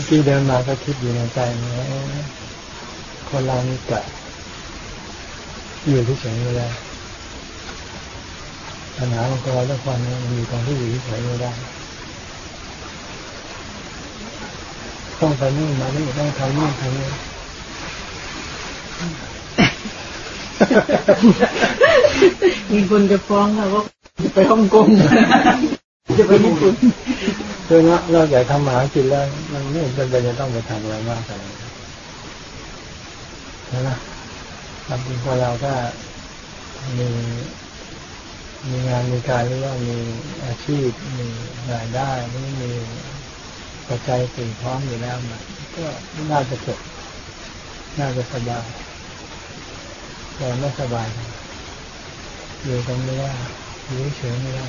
มื่อกี้เดินมาก็คิดอยู่ในใจว่าคนเรานี่กะอยู่ที่เฉยไม่ได้ปัญหาของเราทุกคนมีตรงที่อยู่ที่เฉยไม่ได้ต้องไปนู่นมานี่ต้องทำนู่นทำนี่มีคนจะฟ้องค่ะว่าไปฮ่องกง จะไปญี่ปุ่นคือนะเราอยากทำหมากินแล้ว มันไม่จำเป็นจะต้องไปทำอะไรมากเลยนะความจริงพอเราก็มีมีงานมีการหรือว่ามีอาชีพมีรายได้ไม่มีปัจจัยสิ่งพร้อมอยู่แล้วมันก็น่าจะจบน่าจะสบายแต่ไม่สบายอยู่ตรงไม่ได้อยู่เฉยไม่ได้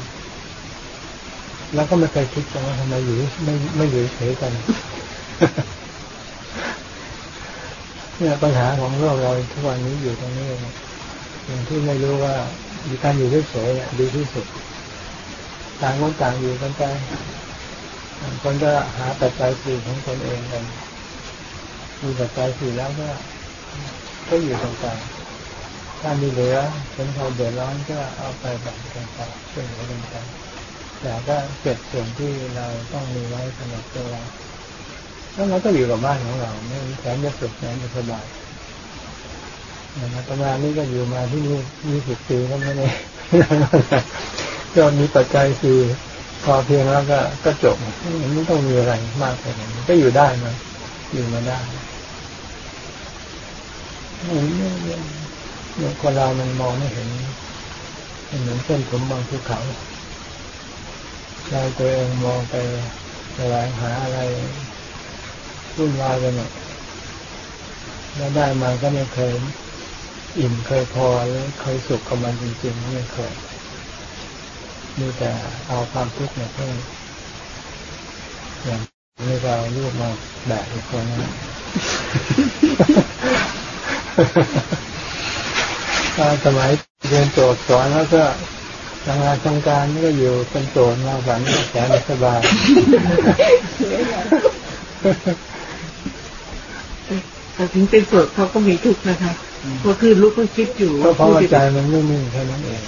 แล้วก็ไม่เคยคิดกันว่าทำไมอยู่ไม่ไม่อยู่เฉยกันเนี่ยปัญหาของโลกเราทุกวันนี้อยู่ตรงนี้เองอย่างที่ไม่รู้ว่าอยู่การอยู่เฉยๆดีที่สุด ต่างคนต่างอยู่กันไปคนก็หาปัจจัยสี่ของตนเองกันมีปัจจัยสี่แล้วก็ก็อยู่ตรงกลางถ้ามีเหลือเป็นพอเดือดร้อนก็เอาไปแบ่งกันไปช่วยเหลือกันไป แต่ก็เก็บส่วนที่เราต้องมีไว้สำหรับตัวเราแล้วเราก็อยู่กับบ้านของเราไม่แสนจะสุขแสนจะสบายนะประมาณนี้ก็อยู่มาที่นี่ยี่สิบปีก็ไม่ได้ก็มีปัจจัยสี่พอเพียงแล้วก็ก็จบไม่ต้องมีอะไรมากเลยก็อยู่ได้มาอยู่มาได้คนเรามันมองไม่เห็นเหมือนเส้นผมบางภูเขา ใจตัวเองมองไปแสวงหาอะไรวุ่นวายไปหมดแล้วได้มาก็ไม่เคยอิ่มเคยพอหรือเคยสุขกับมันจริงๆไม่เคยมีแต่เอาความทุกข์มาเพิ่มอย่างนี้เราลูกมาแบกอีกคนนึงสมัยเรียนโจทย์สอนแล้วก็ ทำงานทำการนี่ก็อยู่เป็นโจทย์มาฝันแสนสบายแต่ถึงเป็นโจทย์เขาก็มีทุกข์นะคะก็คือลูกก็คิดอยู่ก็เพราะว่าใจมันไม่นิ่งแค่นั้นเอง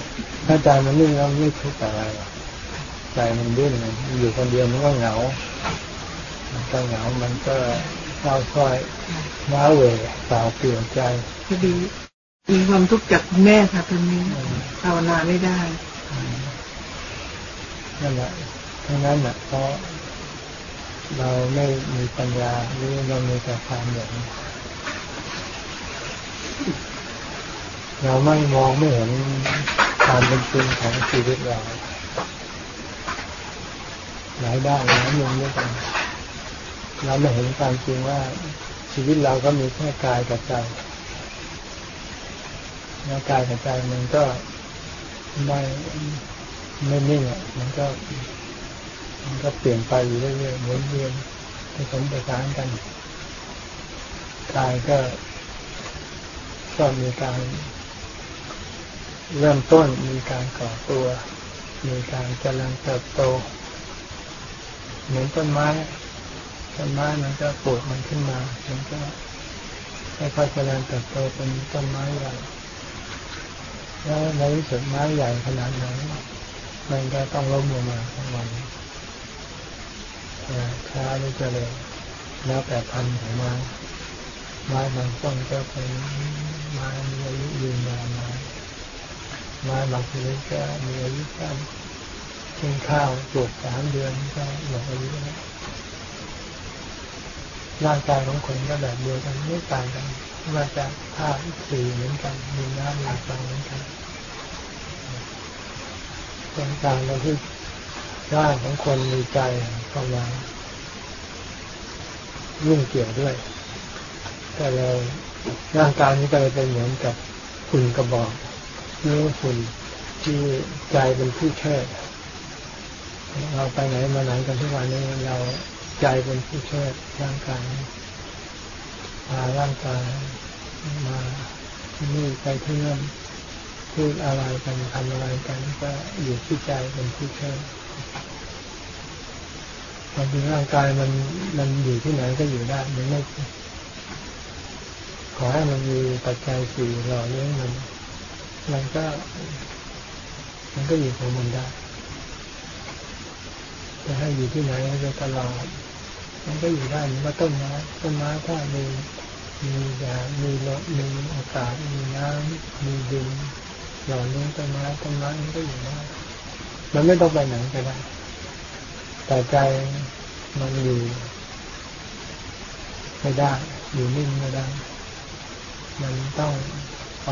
ถ้าใจมันนิ่งแล้วไม่ทุกข์อะไรใจมันดิ้นมันอยู่คนเดียวมันก็เหงา มันก็เหงา มันก็เศร้าส้อยว้าเหวเปล่าเปลี่ยนใจดีมีความทุกข์จากแม่ค่ะตอนนี้ภาวนาไม่ได้ นั่นแหละทั้งนั้นแหละเพราะเราไม่มีปัญญาหรือเรามีแต่ความหลงเราไม่มองไม่เห็นความเป็นจริงของชีวิตเราหลายด้านหลายมุมด้วยกันเราไม่เห็นความจริงว่าชีวิตเราก็มีแค่กายกับใจแล้วกายกับใจมันก็ไม่ ไม่นิ่งอะมันก็ มันก็เปลี่ยนไปอยู่เรื่อยๆหมุนเวียนผสมประสานกันกายก็ก็มีการ เริ่มต้นมีการก่อตัว มีการเจริญเติบโต เหมือนต้นไม้ต้นไม้มันก็ปลูกมันขึ้นมามันก็ค่อยๆเจริญเติบโตเป็นต้นไม้ใหญ่แล้วในที่สุดไม้ใหญ่ขนาดไหน มันก็ต้องล้มลงมาทั้งวันช้าหรือจะเร็วแล้วแต่พันของไม้ไม้บางต้นก็เป็นไม้มีอายุยืนยาวมาไม้บางชนิดก็มีอายุสั้นเช่นข้าวปลูกสามเดือนก็หมดอายุแล้วร่างกายของคนก็แบบเดียวกันไม่ต่างกันมาจากธาตุสี่เหมือนกันมีน้ำมีไฟเหมือนกัน ตรงกางเราที่ร่างของคนมีใจเข้ามารุ่งเกี่ยวด้วย ก็เลยร่างกายนี้ก็เลยเป็นเหมือนกับฝุ่นกระบอกเนื้อฝุ่นที่ใจเป็นผู้เชิดเราไปไหนมาไหนกันทุกวันนี้เราใจเป็นผู้เชิดร่างกายพาร่างกายมาที่นี่ไปที่นั่น พูดอะไรกันทำอะไรกันก็อยู่ที่ใจเป็นผู้เชิดความจริงร่างกายมันมันอยู่ที่ไหนก็อยู่ได้มันไม่ขอให้มันมีปัจจัยสี่หล่อเลี้ยงมัน มันก็ มันก็อยู่ของมันได้จะให้อยู่ที่ไหนก็ตลอดมันก็อยู่ได้มันก็ต้นไม้ต้นไม้ถ้ามีมียามีลมมีอากาศมีน้ำมีดิน หล่อเลี้ยงต้นไม้ต้นไม้มันก็อยู่ได้มันไม่ต้องไปไหนก็ได้แต่ใจมันอยู่ไม่ได้อยู่นิ่งไม่ได้ มันต้องไป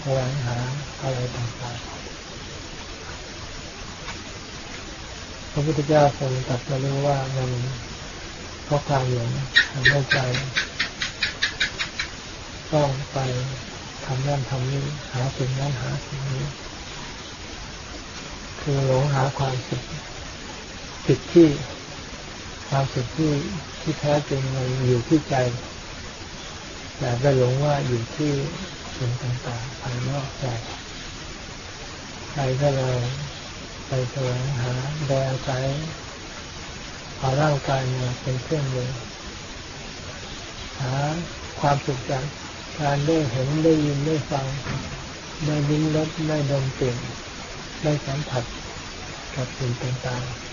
แสวงหาอะไรต่างๆพระพุทธเจ้าทรงตรัสมารู้ว่ามันเพราะความหลงทำให้ใจต้องไป ทำนั่นทำนี้หาสิ่งนั้นหาสิ่งนี้ คือหลงหาความสุขผิดที่ความสุขที่ที่แท้จริงมันอยู่ที่ใจ แต่ไปหลงว่าอยู่ที่สิ่งต่างๆภายนอกใจใจก็เลยไปแสวงหาโดยอาศัยเอาร่างกายมาเป็นเครื่องมือหาความสุขจาก การได้เห็นได้ยินได้ฟังได้ลิ้มรสได้ดมกลิ่นได้สัมผัสกับสิ่งต่างๆ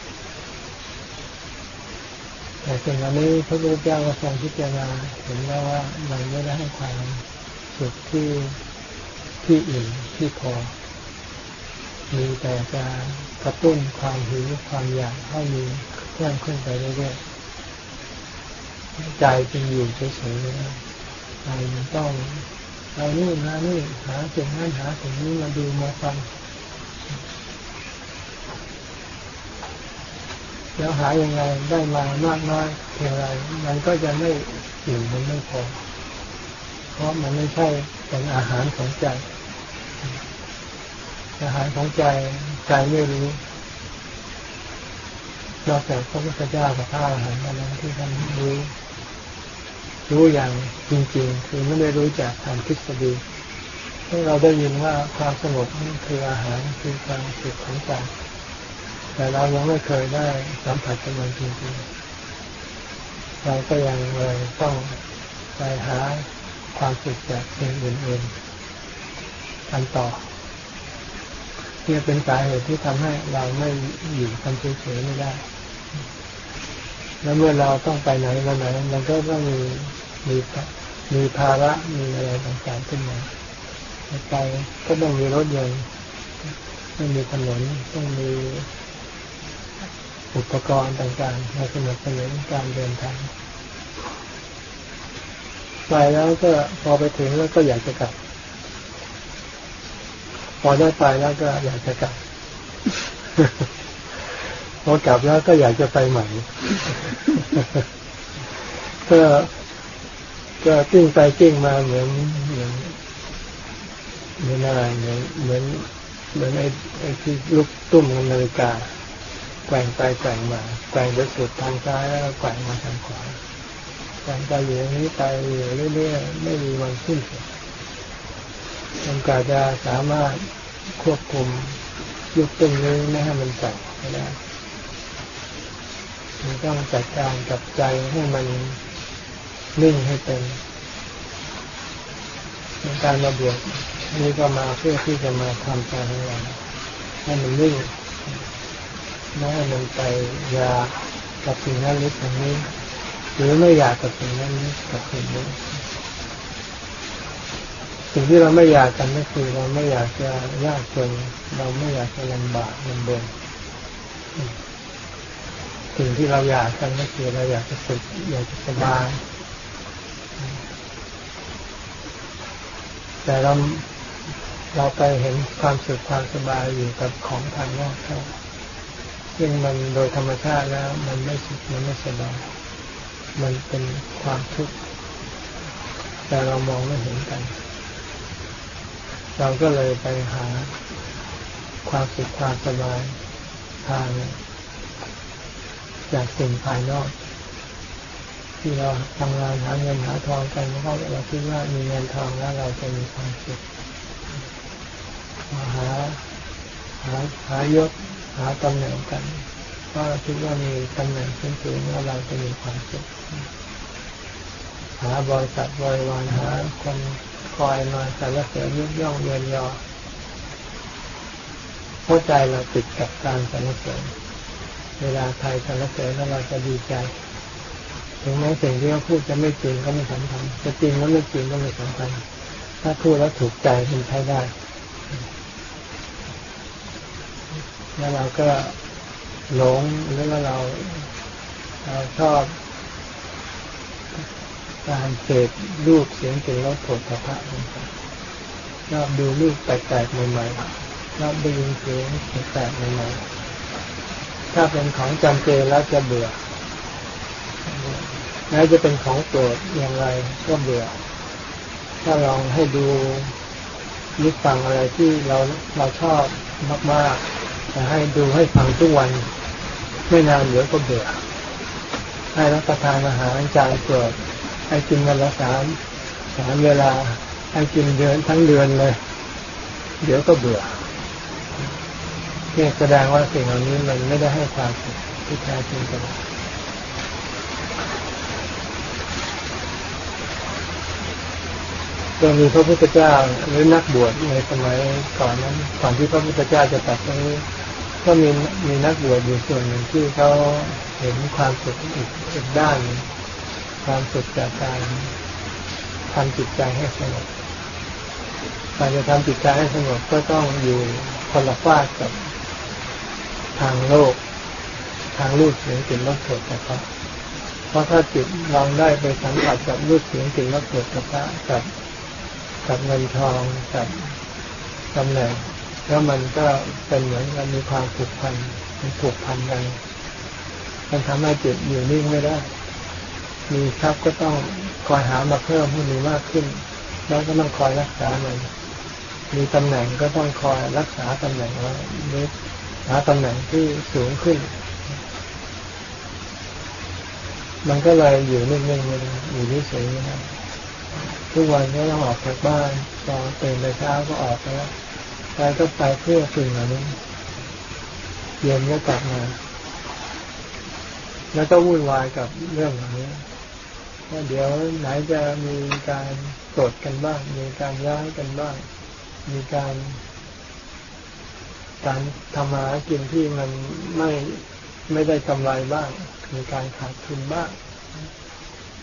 แต่สิ่งอันนี้พระพุทธเจ้าก็ทรงพิจารณาเห็นแล้วว่ามันไม่ได้ให้ความสุขที่ที่อื่นที่พอ มีแต่จะกระตุ้นความหิวความอยากให้มีเพิ่มขึ้นไปเรื่อยๆใจจึงอยู่เฉยๆ ใจมันต้องเอานี่มานี่หาสิ่งนั้นหาสิ่งนี้มาดูมาฟังแล้วหายังไงได้มามากน้อยเพียงไรมันก็จะไม่อยู่มันไม่พอเพราะมันไม่ใช่เป็นอาหารของใจ อาหารของใจใจไม่รู้นอกจากพระพุทธเจ้ากับพระอรหันต์นั้นที่ท่านรู้ รู้อย่างจริงๆ คือไม่ได้รู้จากทางทฤษฎีที่เราได้ยินว่าความสงบนี่คืออาหารคือความสุขของใจแต่เรายังไม่เคยได้สัมผัสกับมันจริงๆ เราก็ยังเลยต้องไปหาความสุขจากสิ่งอื่นๆกันต่อที่เป็นสาเหตุที่ทำให้เราไม่อยู่กันเฉยๆไม่ได้ แล้วเมื่อเราต้องไปไหนมาไหนมันก็ต้องมี มีมีภาระมีอะไรต่างๆขึ้นมาไปก็ต้องมีรถยนต์ต้องมีถนนต้องมีอุปกรณ์ต่างๆมาสนับสนุนการเดินทางไปแล้วก็พอไปถึงแล้วก็อยากจะกลับ พอได้ไปแล้วก็อยากจะกลับ พอกลับแล้วก็อยากจะไปใหม่ก็ ก็กิ้งไปกิ้งมาเหมือนเหมือนเหมือนอะไรเหมือนเหมือนเหมือนไอ้ไอ้ที่ลูกตุ้มของนาฬิกาแกว่งไปแกว่งมาแกว่งไปสุดทางซ้ายแล้วก็แกว่งมาทางขวาแกว่งไปอยู่อย่างนี้ไปอยู่เรื่อยๆไม่มีวันสิ้นสุดมันก็จะสามารถควบคุมยุกตึงนี้ไม่ให้มันแกว่งไม่ได้มันต้องจัดการกับใจให้มัน นิ่งให้เป็นการมาบวชนี่ก็มาเพื่อที่จะมาทำใจให้เราให้มันนิ่งไม่ให้มันไปอยากกับสิ่งนั้นหรือสิ่งนี้ หรือไม่อยากกับสิ่งนั้นกับสิ่งนี้สิ่งที่เราไม่อยากกันก็คือเราไม่อยากจะยากจนเราไม่อยากจะลำบากลำบนสิ่งที่เราอยากกันก็คือเราอยากจะสุขอยากจะสบาย แต่เราเราไปเห็นความสุขความสบายอยู่กับของภายนอกเท่าซึ่งมันโดยธรรมชาติแล้ว มันไม่สุขมันไม่สบายมันเป็นความทุกข์แต่เรามองไม่เห็นกัน เราก็เลยไปหาความสุขความสบายทางจากสิ่งภายนอก ที่เราทำงานหาเงินหาทองกันเพราะเราคิดว่ามีเงินทองแล้วเราจะมีความสุขหาหาหายศหาตำแหน่งกันก็คิดว่ามีตำแหน่งสูงๆแล้วเราจะมีความสุขหาบริษัทบริวารหาคนคอยมาสรรเสริญยกย่องเยินยอหัวใจเราติดกับการสรรเสริญเวลาใครสรรเสริญแล้วเราจะดีใจ ถึงแม้สิ่งที่เขาพูดจะไม่จริงก็ไม่สำคัญจะจริงแล้วไม่จริงก็ไม่สำคัญถ้าพูดแล้วถูกใจมันใช้ได้ แล้วเราก็หลงหรือว่าเราเราชอบการเสพรูปเสียงกลิ่นรสผฏฐัพพะชอบดูรูปแปลกๆใหม่ๆชอบได้ยินเสียงแปลกๆใหม่ๆถ้าเป็นของจำเจแล้วจะเบื่อ แม้จะเป็นของโปรดอย่างไรก็เบื่อ ถ้าลองให้ดูยิบฟังอะไรที่เราเราชอบมากๆแต่ให้ดูให้ฟังทุกวัน ไม่นานเดี๋ยวก็เบื่อ ให้รับประทานอาหารจานโปรดให้กินวันละสามสามเวลาให้กินเดือนทั้งเดือนเลย เดี๋ยวก็เบื่อเนี่แสดงว่าสิ่งเหล่านี้มันไม่ได้ให้ความสุขที่แท้จริงกั นก็มีพระพุทธเจ้าหรือนักบวชในสมัยก่อนนั้นก่อนที่พระพุทธเจ้าจะตัดตรงนี้ก็มีมีนักบวชอยู่ส่วนหนึ่งที่เขาเห็นความสุขอีกอีกด้าน ความสุขจากการทำจิตใจให้สงบการจะทำจิตใจให้สงบก็ต้องอยู่คนละฟากกับทางโลก ทางรูปเสียงกลิ่นรสโผฏฐัพพะเพราะถ้าจิตลองได้ไปสัมผัสกับรูปเสียงกลิ่นรสโผฏฐัพพะกับ กับเงินทองกับตำแหน่งแล้วมันก็เป็นเหมือนกันมีความผูกพันมันผูกพันกันมันทำให้จิตอยู่นิ่งไม่ได้ มีทรัพย์ก็ต้องคอยหามาเพิ่มให้มีมากขึ้น แล้วก็ต้องคอยรักษามัน มีตำแหน่งก็ต้องคอยรักษาตำแหน่งไว้หรือหาตำแหน่งที่สูงขึ้น มันก็เลยอยู่นิ่งๆไม่ได้อยู่เฉยๆไม่ได้ ทุกวันก็ต้องออกจากบ้านตอนตื่นในเช้าก็ออกแล้วไปก็ไปเพื่อสิ่งเหล่านี้เย็นก็กลับมา แล้วก็วุ่นวายกับเรื่องเหล่านี้ว่าเดี๋ยวไหนจะมีการตรวจกันบ้าง มีการย้ายกันบ้าง มีการ การทำมากินที่มันไม่ไม่ได้กำไรบ้าง มีการขาดทุนบ้าง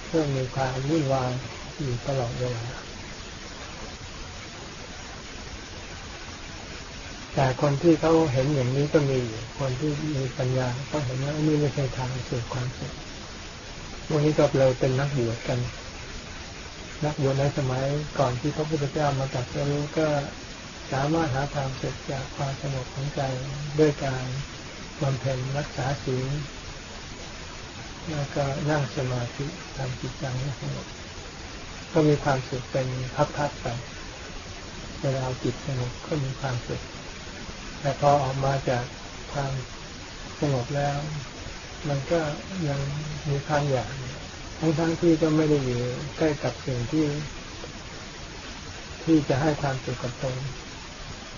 เพื่อมีความวุ่นวาย อยู่ตลอดเวลาแต่คนที่เขาเห็นอย่างนี้ก็มีคนที่มีปัญญาเขาเห็นว่านี่ไม่ใช่ทางสู่ความสุขพวกนี้ก็เลยเป็นนักบวชกัน นักบวชในสมัยก่อนที่พระพุทธเจ้ามาตัสรู้ก็สามารถหาทางสุขจากความสงบของใจด้วยการบำเพ็ญรักษาศีลแล้วก็นั่งสมาธิทำจิตใจให้สงบ ก็มีความสุขเป็นพักๆไปเวลาจิตสงบก็มีความสุขแต่พอออกมาจากความสงบแล้ว มันก็ยังมีความอยากทั้งทั้งที่ก็ไม่ได้อยู่ใกล้กับสิ่งที่ ที่จะให้ความสุขกับตน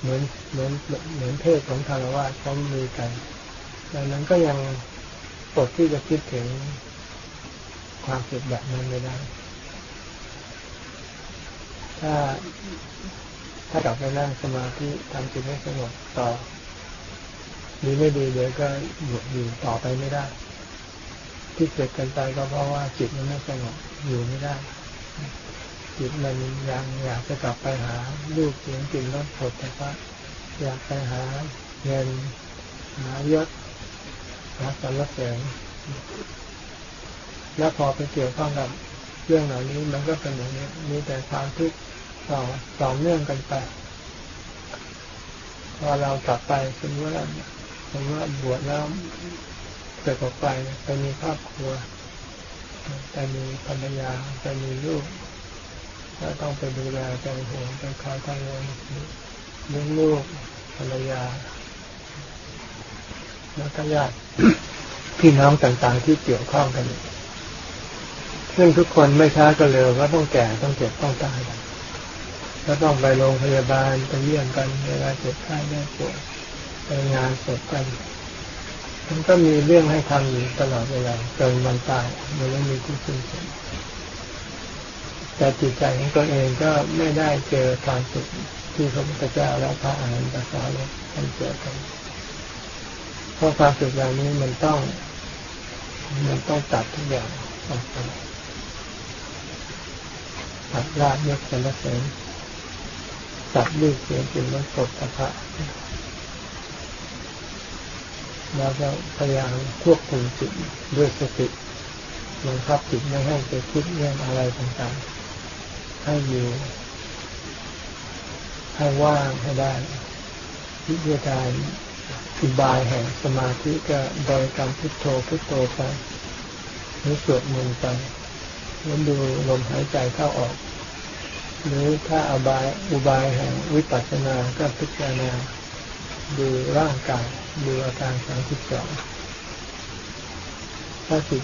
เหมือนเหมือนเหมือนเพศของคารวะเขามีกันดังนั้นก็ยังปดที่จะคิดถึงความสุขแบบนั้นไม่ได้ ถ้าถ้ากลับไปนั่งสมาธิทำจิตให้สงบต่อดีไม่ดีเดี๋ยวก็อยู่อยู่ต่อไปไม่ได้ ที่เกิดกันไปก็เพราะว่าจิตมันไม่สงบอยู่ไม่ได้ จิตมันยังอยากจะกลับไปหาลูกเสียงกลิ่นรสผลแต่ว่าอยากไปหาเงินหายศหาสรรเสริญแล้วพอไปเกี่ยวข้องกับเรื่องเหล่านี้มันก็เป็นอย่างนี้มีแต่ความทุกข์ ต่อต่อเนื่องกันไปพอเรากลับไปสมมติว่าสมมติว่าบวชแล้วเกิดออกไปไปมีครอบครัวไปมีภรรยาไปมีลูกก็ต้องไปดูแลใจห่วงไปคอยกังวลเลี้ยงลูกภรรยา แล้วก็ญาติพี่น้องต่างๆที่เกี่ยวข้องกัน ซึ่งทุกคนไม่ช้าก็เร็วก็ต้องแก่ต้องเจ็บต้องตาย ก็ต้องไปโรงพยาบาลไปเยี่ยมกันเวลาเจ็บไข้ได้ป่วยไปงานศพกันมันก็มีเรื่องให้ทำอยู่ตลอดเวลาจนวันตายมันไม่มีที่สิ้นสุดแต่จิตใจของตัวเองก็ไม่ได้เจอความสุขที่พระพุทธเจ้าและพระอรหันตสาวกท่านเจอกันเพราะความสุขเหล่านี้มันต้อง มันต้องตัดทุกอย่างออกไปตัดรากยกสรรเสริญ ตัดลูกเสียงเป็นรสสดตะพะแล้วก็พยายามควบคุมจิตด้วยสติบังคับจิตไม่ให้ไปคิดเรื่องอะไรต่างๆ ให้อยู่ ให้ว่างให้ได้วิธีการอุบายแห่งสมาธิก็โดยการมพุทโธพุทโธไปหรือสวดมนต์ไปแล้วดูลมหายใจเข้าออก หรือถ้าอบายอุบายแห่งวิปัสสนาก็พิจารณาดูร่างกายดูอาการสามสิบสองถ้าจิต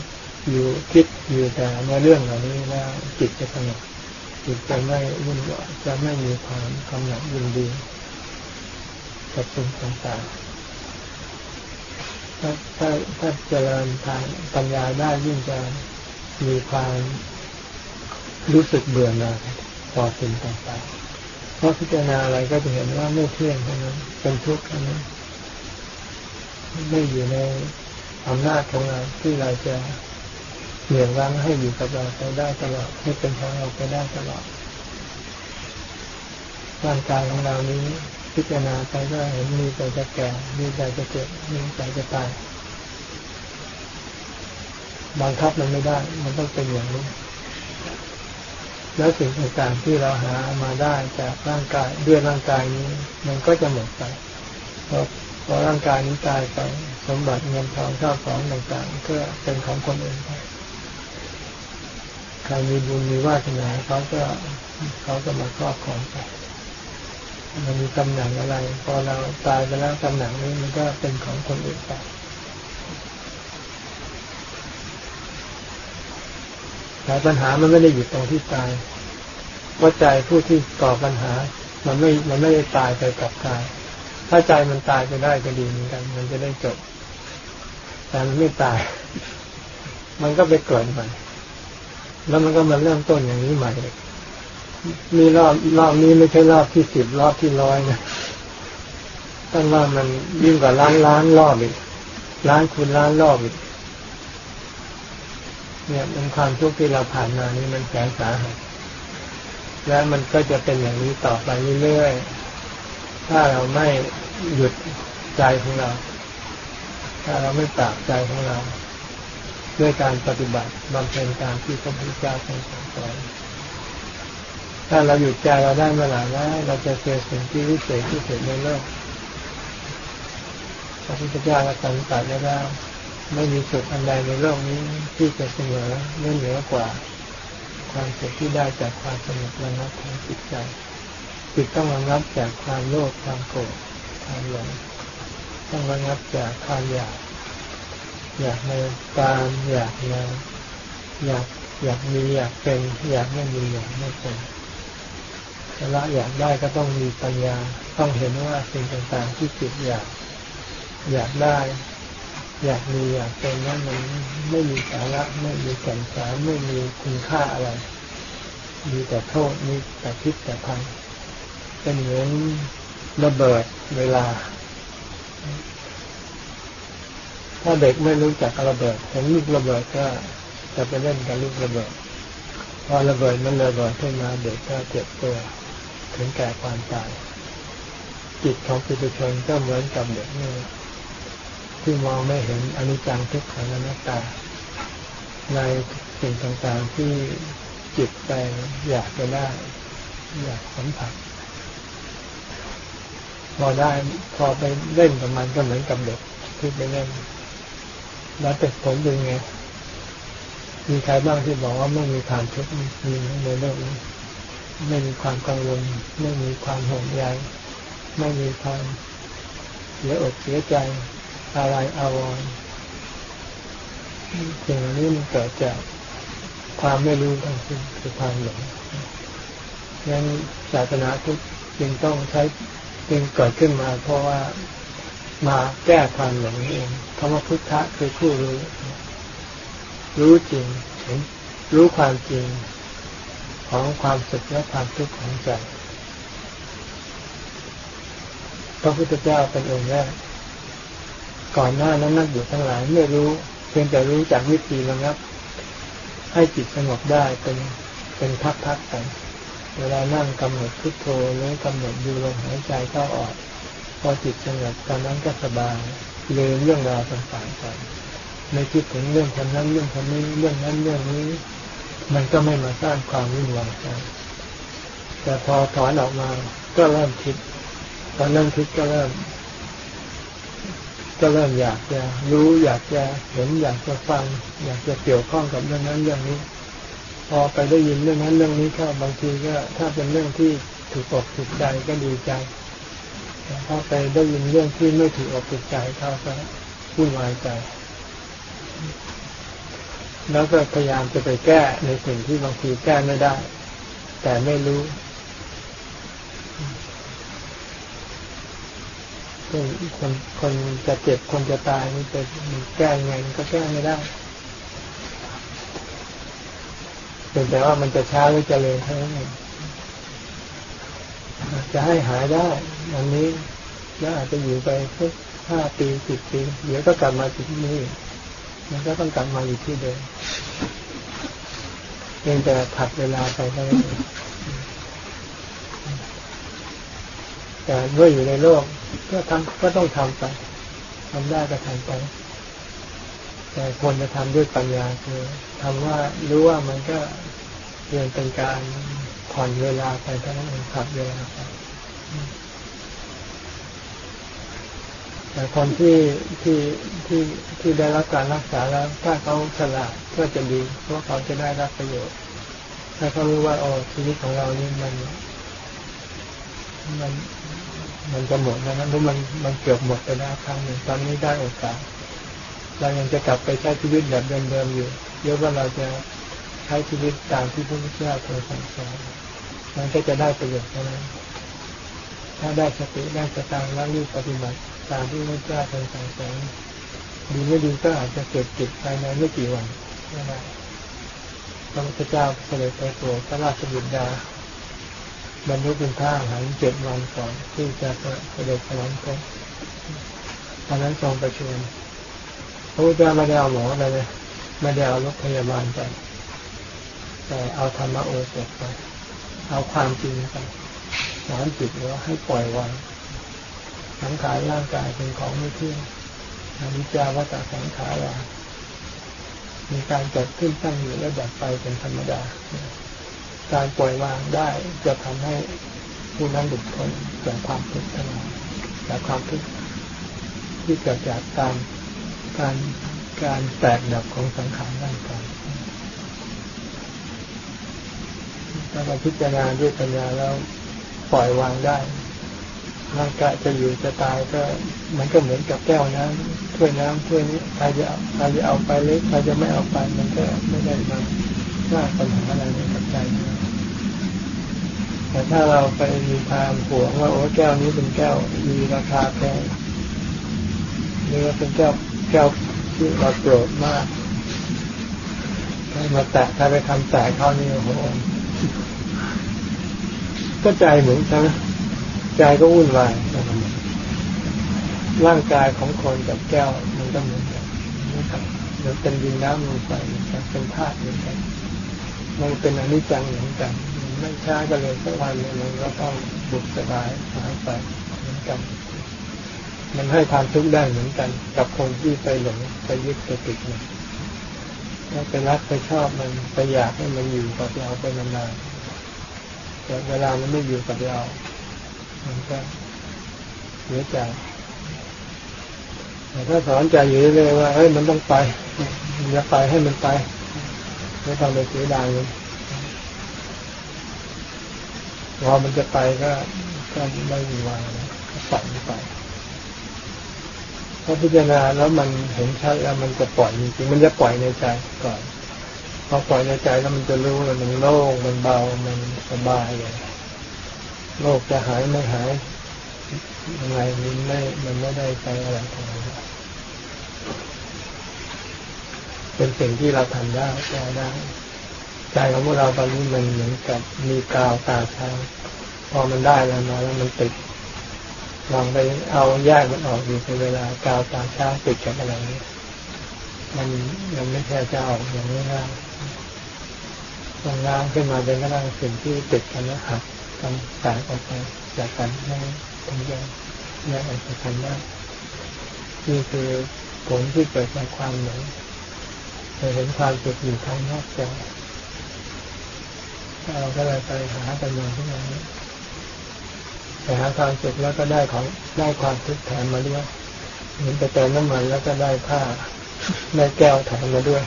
อยู่คิดอยู่แต่ในเรื่องเหล่านี้แล้วจิตจะสงบจิตจะไม่วุ่นวายจะไม่มีความกำหนัดยินดีกับสิ่งต่างๆถ้าถ้าถ้าเจริญทางปัญญาได้ยิ่งจะมีความรู้สึกเบื่อหน่าย ต่อสิ่งต่างๆเพราะพิจารณาอะไรก็จะเห็นว่าไม่เที่ยงเท่านั้นเป็นทุกข์เท่านั้นไม่อยู่ในอำนาจของเราที่เราจะเหนี่ยวรั้งให้อยู่กับเราไปได้ตลอดให้เป็นของเราไปได้ตลอดร่างกายของเรานี้พิจารณาไปก็เห็นมีแต่จะแก่มีแต่จะเจ็บมีแต่จะตายบังคับมันไม่ได้ มันต้องเป็นอย่างนี้ แล้วสิ่งต่างๆที่เราหามาได้จากร่างกายด้วยร่างกายนี้ มันก็จะหมดไปพราะพอร่างกายนี้ตายไปสมบัติเงินทองข้าวของต่างๆ ก็เป็นของคนอื่นไปใครมีบุญมีวาสนาเขาก็เขาก็มาครอบครองไปมันมีตำแหน่งอะไร พอเราตายไปแล้วตำแหน่งนี้มันก็เป็นของคนอื่นไป แต่ปัญหามันไม่ได้อยู่ตรงที่ตายว่าใจผู้ที่ก่อปัญหา มันไม่มันไม่ได้ตายไปกับกาย ถ้าใจมันตายไปได้ก็ดีเหมือนกัน มันจะได้จบ แต่มันไม่ตาย มันก็ไปเกิดใหม่ แล้วมันก็มาเริ่มต้นอย่างนี้ใหม่มีรอบรอบนี้ไม่ใช่รอบที่สิบรอบที่ร้อยนะตั้งว่ามันยิ่งกว่าล้านล้านรอบอีกล้านคูณล้านรอบอีก เนี่ยมันความทุกข์ที่เราผ่านมานี่มันแสนสาหัสและมันก็จะเป็นอย่างนี้ต่อไปเรื่อยๆ ถ้าเราไม่หยุดใจของเรา ถ้าเราไม่ปราบใจของเรา ด้วยการปฏิบัติบำเพ็ญตามที่พระพุทธเจ้าทรงสอนถ้าเราหยุดใจเราได้เมื่อไหร่แล้วเราจะเจอสิ่งที่วิเศษที่สุดในโลกพระพุทธเจ้าตรัสตัดไแล้ว ไม่มีสุขอันใดในโลกนี้ที่จะเสมอไม่เหนือกว่า ความสุขที่ได้จากความสงบระงับของจิตใจจิตต้องระงับจากความโลภความโกรธความหลงต้องระงับจากความอยาก อยากในการอยากในอยากอยากมีอยากเป็นอยากไม่มีอยากไม่เป็นละอยากได้ก็ต้องมีปัญญา ต้องเห็นว่าสิ่งต่างๆที่จิตอยาก อยากได้ อยากมีอยากเป็นนั้นมันไม่มีสาระไม่มีแก่นสารไม่มีคุณค่าอะไร มีแต่โทษมีแต่พิษแต่พังเป็นเหมือนระเบิดเวลา ถ้าเด็กไม่รู้จักระเบิดเห็นลูกระเบิดก็จะไปเล่นกับลูกระเบิด พอระเบิดมันระเบิดขึ้นมาเด็กก็เจ็บตัวถึงแก่ความตายจิตของปุถุชนก็เหมือนกับเด็กนี่ ที่มองไม่เห็นอนิจจังทุกขังอนัตตา ในสิ่งต่างๆที่จิตไปอยากจะได้ อยากสัมผัสพอได้พอไปเล่นกับมันก็เหมือนกับเด็กที่ไปเล่นแล้วเป็นผลเป็นไงมีใครบ้างที่บอกว่าไม่มีความทุกข์มีในโลกนี้ไม่มีความกังวล ไม่มีความห่วงใยไม่มีความเสียอกเสียใจ อะไรอาวรสิ่งนี้มันเกิดจากความไม่รู้ทั้งสิ้นคือความหลงงั้นศาสนาทุกจึงต้องใช้จึงเกิดขึ้นมา เพราะว่ามาแก้ความหลงเองคำว่าพุทธะคือผู้รู้ รู้จริงเห็นรู้ความจริงของความสุขและความทุกข์ของใจพระพุทธเจ้าเป็นองค์แรก ก่อนหน้านั้นนักอยู่ทั้งหลายไม่รู้เพียงแต่รู้จากวิธีระงับ ให้จิตสงบได้เป็นเป็นพักๆไปเวลานั่งกำหนดพุทโธหรือกำหนดดูลมหายใจเข้าออก พอจิตสงบตอนนั้นก็สบายลืมเรื่องราวต่างๆไปไม่คิดถึงเรื่องคนนั้นเรื่องคนนี้เรื่องนั้นเรื่องนี้ มันก็ไม่มาสร้างความวุ่นวายใจแต่พอถอนออกมาก็เริ่มคิดตอนเริ่มคิดก็เริ่ม ก็เริ่มอยากจะรู้อยากจะเห็นอยากจะฟัง อยากจะเกี่ยวข้องกับเรื่องนั้นเรื่องนี้ พอไปได้ยินเรื่องนั้นเรื่องนี้เข้าบางทีก็ถ้าเป็นเรื่องที่ถูกอกถูกใจก็ดีใจพอไปได้ยินเรื่องที่ไม่ถูกอกถูกใจเข้าก็วุ่นวายใจ แล้วก็พยายามจะไปแก้ในสิ่งที่บางทีแก้ไม่ได้ แต่ไม่รู้ คนคนจะเจ็บคนจะตายนี่จะแก้ไงก็แก้ไม่ได้เป็นแต่ว่ามันจะช้าหรือจะเร็วเท่านั้นเองจะให้หายได้อันนี้แล้วอาจจะอยู่ไปสักห้าปีสิบปีเดี๋ยวก็กลับมาที่นี่มันก็ต้องกลับมาอยู่ที่เดิมเพียงแต่ถัดเวลาไปเท่านั้นเอง แต่เมื่ออยู่ในโลกก็ทำก็ต้องทำไปทำได้ก็ทำไป แต่ควรจะทำด้วยปัญญาคือทำว่ารู้ว่ามันก็เพียงเป็นการผ่อนเวลาไปเท่านั้นเองขับเวลาไปแต่คนที่ที่ที่ที่ได้รับการรักษาแล้ว ถ้าเขาฉลาดก็จะดีเพราะเขาจะได้รับประโยชน์ถ้าเขารู้ว่าโอ้ชีวิตของเรานี่มัน มัน มันจะหมดแล้วนะรู้มันมันเกือบหมดไปแล้วครั้งหนึ่งตอนนี้ได้โอกาสเรายังจะกลับไปใช้ชีวิตแบบเดิมๆอยู่เยอะว่าเราจะใช้ชีวิตตามที่พระพุทธเจ้าเคยสั่งสอนมันก็จะได้ประโยชน์เท่านั้นถ้าได้สติได้สตางแล้วรีบปฏิบัติตามที่พระพุทธเจ้าเคยสั่งสอนดีไม่ดีก็อาจจะเกิดจิตภายในไม่กี่วันก็ได้พระพุทธเจ้าเสด็จไปโปรดพระราชบิดา บรรลุเป็นพระอรหันต์เจ็ดวันก่อนที่จะเสด็จสวรรคตตอนนั้นทรงประชุมพระพุทธเจ้าไม่ได้เอาหมออะไรเลยไม่ได้เอารถพยาบาลไปแต่เอาธรรมโอสถไป เอาความจริงไปสอนจิตว่าให้ปล่อยวางสังขารร่างกายเป็นของไม่เที่ยงอนิจจาวัตสังขารามีการเกิดขึ้นตั้งอยู่และดับไปเป็นธรรมดา การปล่อยวางได้จะทำให้ผู้นั้นหลุดพ้นจากความทุกข์ทั้งหลายจากความทุกข์ที่เกิดจากการการการแตกดับของสังขารร่างกายถ้าเราพิจารณาด้วยปัญญาแล้วปล่อยวางได้ร่างกายจะอยู่จะตายก็ มันก็เหมือนกับแก้วน้ำถ้วยน้ำถ้วยนี้ใครจะใครจะเอาไปเล็กใครจะไม่เอาไปมันก็ไม่ได้มา สร้างปัญหาอะไรในกับใจแต่ถ้าเราไปมีความหวงว่าโอ้แก้วนี้เป็นแก้วมีราคาแพงหรือว่าเป็นแก้วแก้วที่เราโกรธมากใครมาแตะใครไปทำแตะเขานี่โอ้โหก็ใจเหมือนกันใจก็วุ่นวายร่างกายของคนกับแก้วมันก็เหมือนกันมันเป็นดินน้ำลมไฟเป็นธาตุเหมือนกัน มันเป็นอนิจจังเหมือนกันไม่ช้าก็เลยสักวันหนึ่งมันก็ต้องบุกสบายหายไปเหมือนกัน มันให้ความทุกข์ได้เหมือนกัน กับคนที่ไปหลงไปยึดไปติดมันถ้าไปรักไปชอบมันไปอยากให้มันอยู่กับเราไปนานๆแต่เวลามันไม่อยู่กับเรา มันก็เสียใจแต่ถ้าสอนใจอยู่เรื่อยว่าเอ้ยมันต้องไปอย่าไปให้มันไป ไม่ต้องไปเสียดายเลยพอมันจะไปก็ก็ไม่มีวางก็ปล่อยไปพอพิจารณาแล้วมันเห็นชัดแล้วมันจะปล่อยจริงๆมันจะปล่อยในใจก่อนพอปล่อยในใจแล้วมันจะรู้ว่ามันโล่งมันเบามันสบายเลยโลกจะหายไม่หายยังไงมันไม่มันไม่ได้ไปอะไรทางนั้น เป็นสิ่งที่เราทำได้แก้ได้ใจของพวกเราตอนนี้มันเหมือนกับมีกาวตาช้างพอมันได้แล้วมาแล้วมันติดลองไปเอาแยกมันออกอยู่เป็นเวลากาวตาช้างติดกับอะไรนี้มันยังไม่แค่จะออกอย่างนี้ง่ายต้องล้างขึ้นมาเป็นกระด้างสิ่งที่ติดกันแล้วหักกันแตกออกไปจากกันให้ถึงจะแยกออกจากกันได้นี่คือผลที่เกิดจากความหลง เราเห็นความสุขอยู่ทางนอกใจเราก็เลยไปหาปัญญาที่นั่นไปหาความสุขแล้วก็ได้ของได้ความทุกข์แถมมาด้วยเหมือนไปเติมน้ำมันแล้วก็ได้ผ้าได้แก้วแถมมาด้วย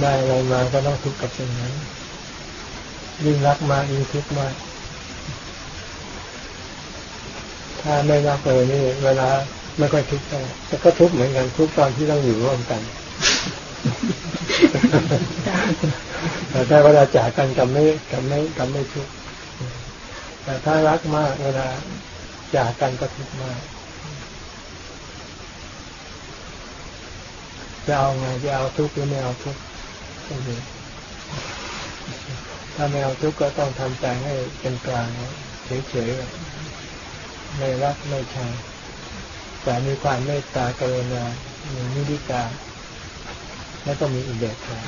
ได้อะไรมาก็ต้องทุกข์กับสิ่งนั้นยิ่งรักมากยิ่งทุกข์มาก ถ้าไม่รักเลยนี่เวลาไม่ค่อยทุกข์แต่ก็ทุกข์เหมือนกันทุกตอนที่ต้องอยู่ร่วมกันแต่ถ้าเวลาจากกันกับไม่กับไม่กับไม่ทุกข์แต่ถ้ารักมากเวลาจากกันก็ทุกข์มากจะเอาไงจะเอาทุกข์หรือไม่เอาทุกข์ก็ดีถ้าไม่เอาทุกข์ก็ต้องทำใจให้เป็นกลางเฉยๆ ไม่รักไม่ชังแต่มีความเมตตากรุณามีนิริกา แล้วก็มีอุเบกขา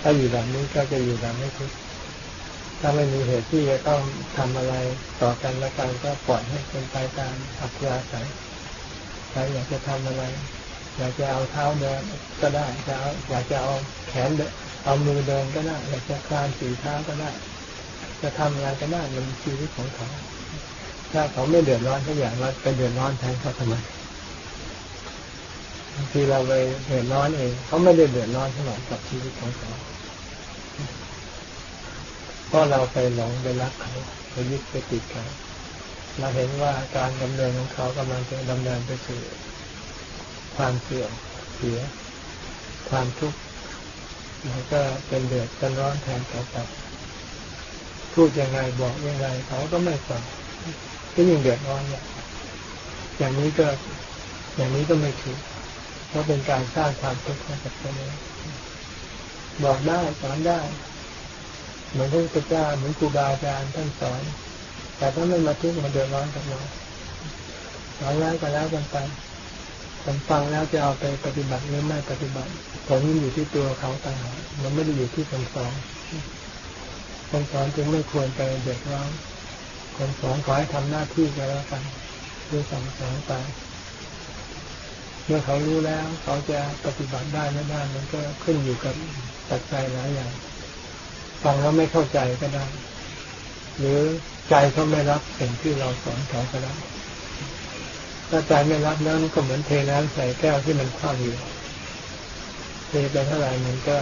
ถ้าอยู่แบบนี้ก็จะอยู่แบบไม่ทุกข์ถ้าไม่มีเหตุที่จะต้องทำอะไรต่อกันและกันก็ปล่อยให้เป็นไปตามอัธยาศัยใครอยากจะทำอะไร อยากจะเอาเท้าเดินก็ได้จะเอาอยากจะเอาแขนเดินเอามือเดินก็ได้ อยากจะคลานสีเท้าก็ได้ จะทำอะไรก็ได้มันชีวิตของเขา ถ้าเขาไม่เดือดร้อนเขาอย่ากเราไปเดือดร้อนแทนเขาทำไมบางทีเราไปเดือดร้อนเองเขาไม่ได้เดือดร้อนเท่าไหร่กับชีวิตของเขาเพราะเราไปหลงไปรักเขาไปยึดไปติดเขาเราเห็นว่าการดำเนินของเขากำลังจะดำเนินไปสู่ความเสื่อมเสีย ความทุกข์แล้วก็เป็นเดือดเป็นร้อนแทนเขาไป พูดยังไงบอกยังไงเขาก็ไม่ฟังก็ยิ่งเดือดร้อนเนี่ยอย่างนี้ก็อย่างนี้ก็ไม่ถูกเพราะเป็นการสร้างความทุกข์ให้กับตัวเองบอกได้สอนได้ เหมือนพระพุทธเจ้าเหมือนครูบาอาจารย์ท่านสอน แต่ถ้าไม่มาทุกข์มาเดือดร้อนกับเราสอนแล้วก็แล้วกันไปคนฟังแล้วจะเอาไปปฏิบัติหรือไม่ปฏิบัติผลมันอยู่ที่ตัวเขาต่างหากมันไม่ได้อยู่ที่คนสอน คนสอนจึงไม่ควรไปเดือดร้อนคนสอนขอให้ทำหน้าที่ก็แล้วกันด้วยสั่งสอนไปเมื่อเขารู้แล้ว เขาจะปฏิบัติได้ไม่ได้มันก็ขึ้นอยู่กับตัดใจหลายอย่างฟังแล้วไม่เข้าใจก็ได้ หรือใจเขาไม่รับสิ่งที่เราสอนเขาก็ได้ถ้าใจไม่รับแล้วก็เหมือนเทน้ำใส่แก้วที่มันคว่ำอยู่เทไปเท่าไหร่มันก็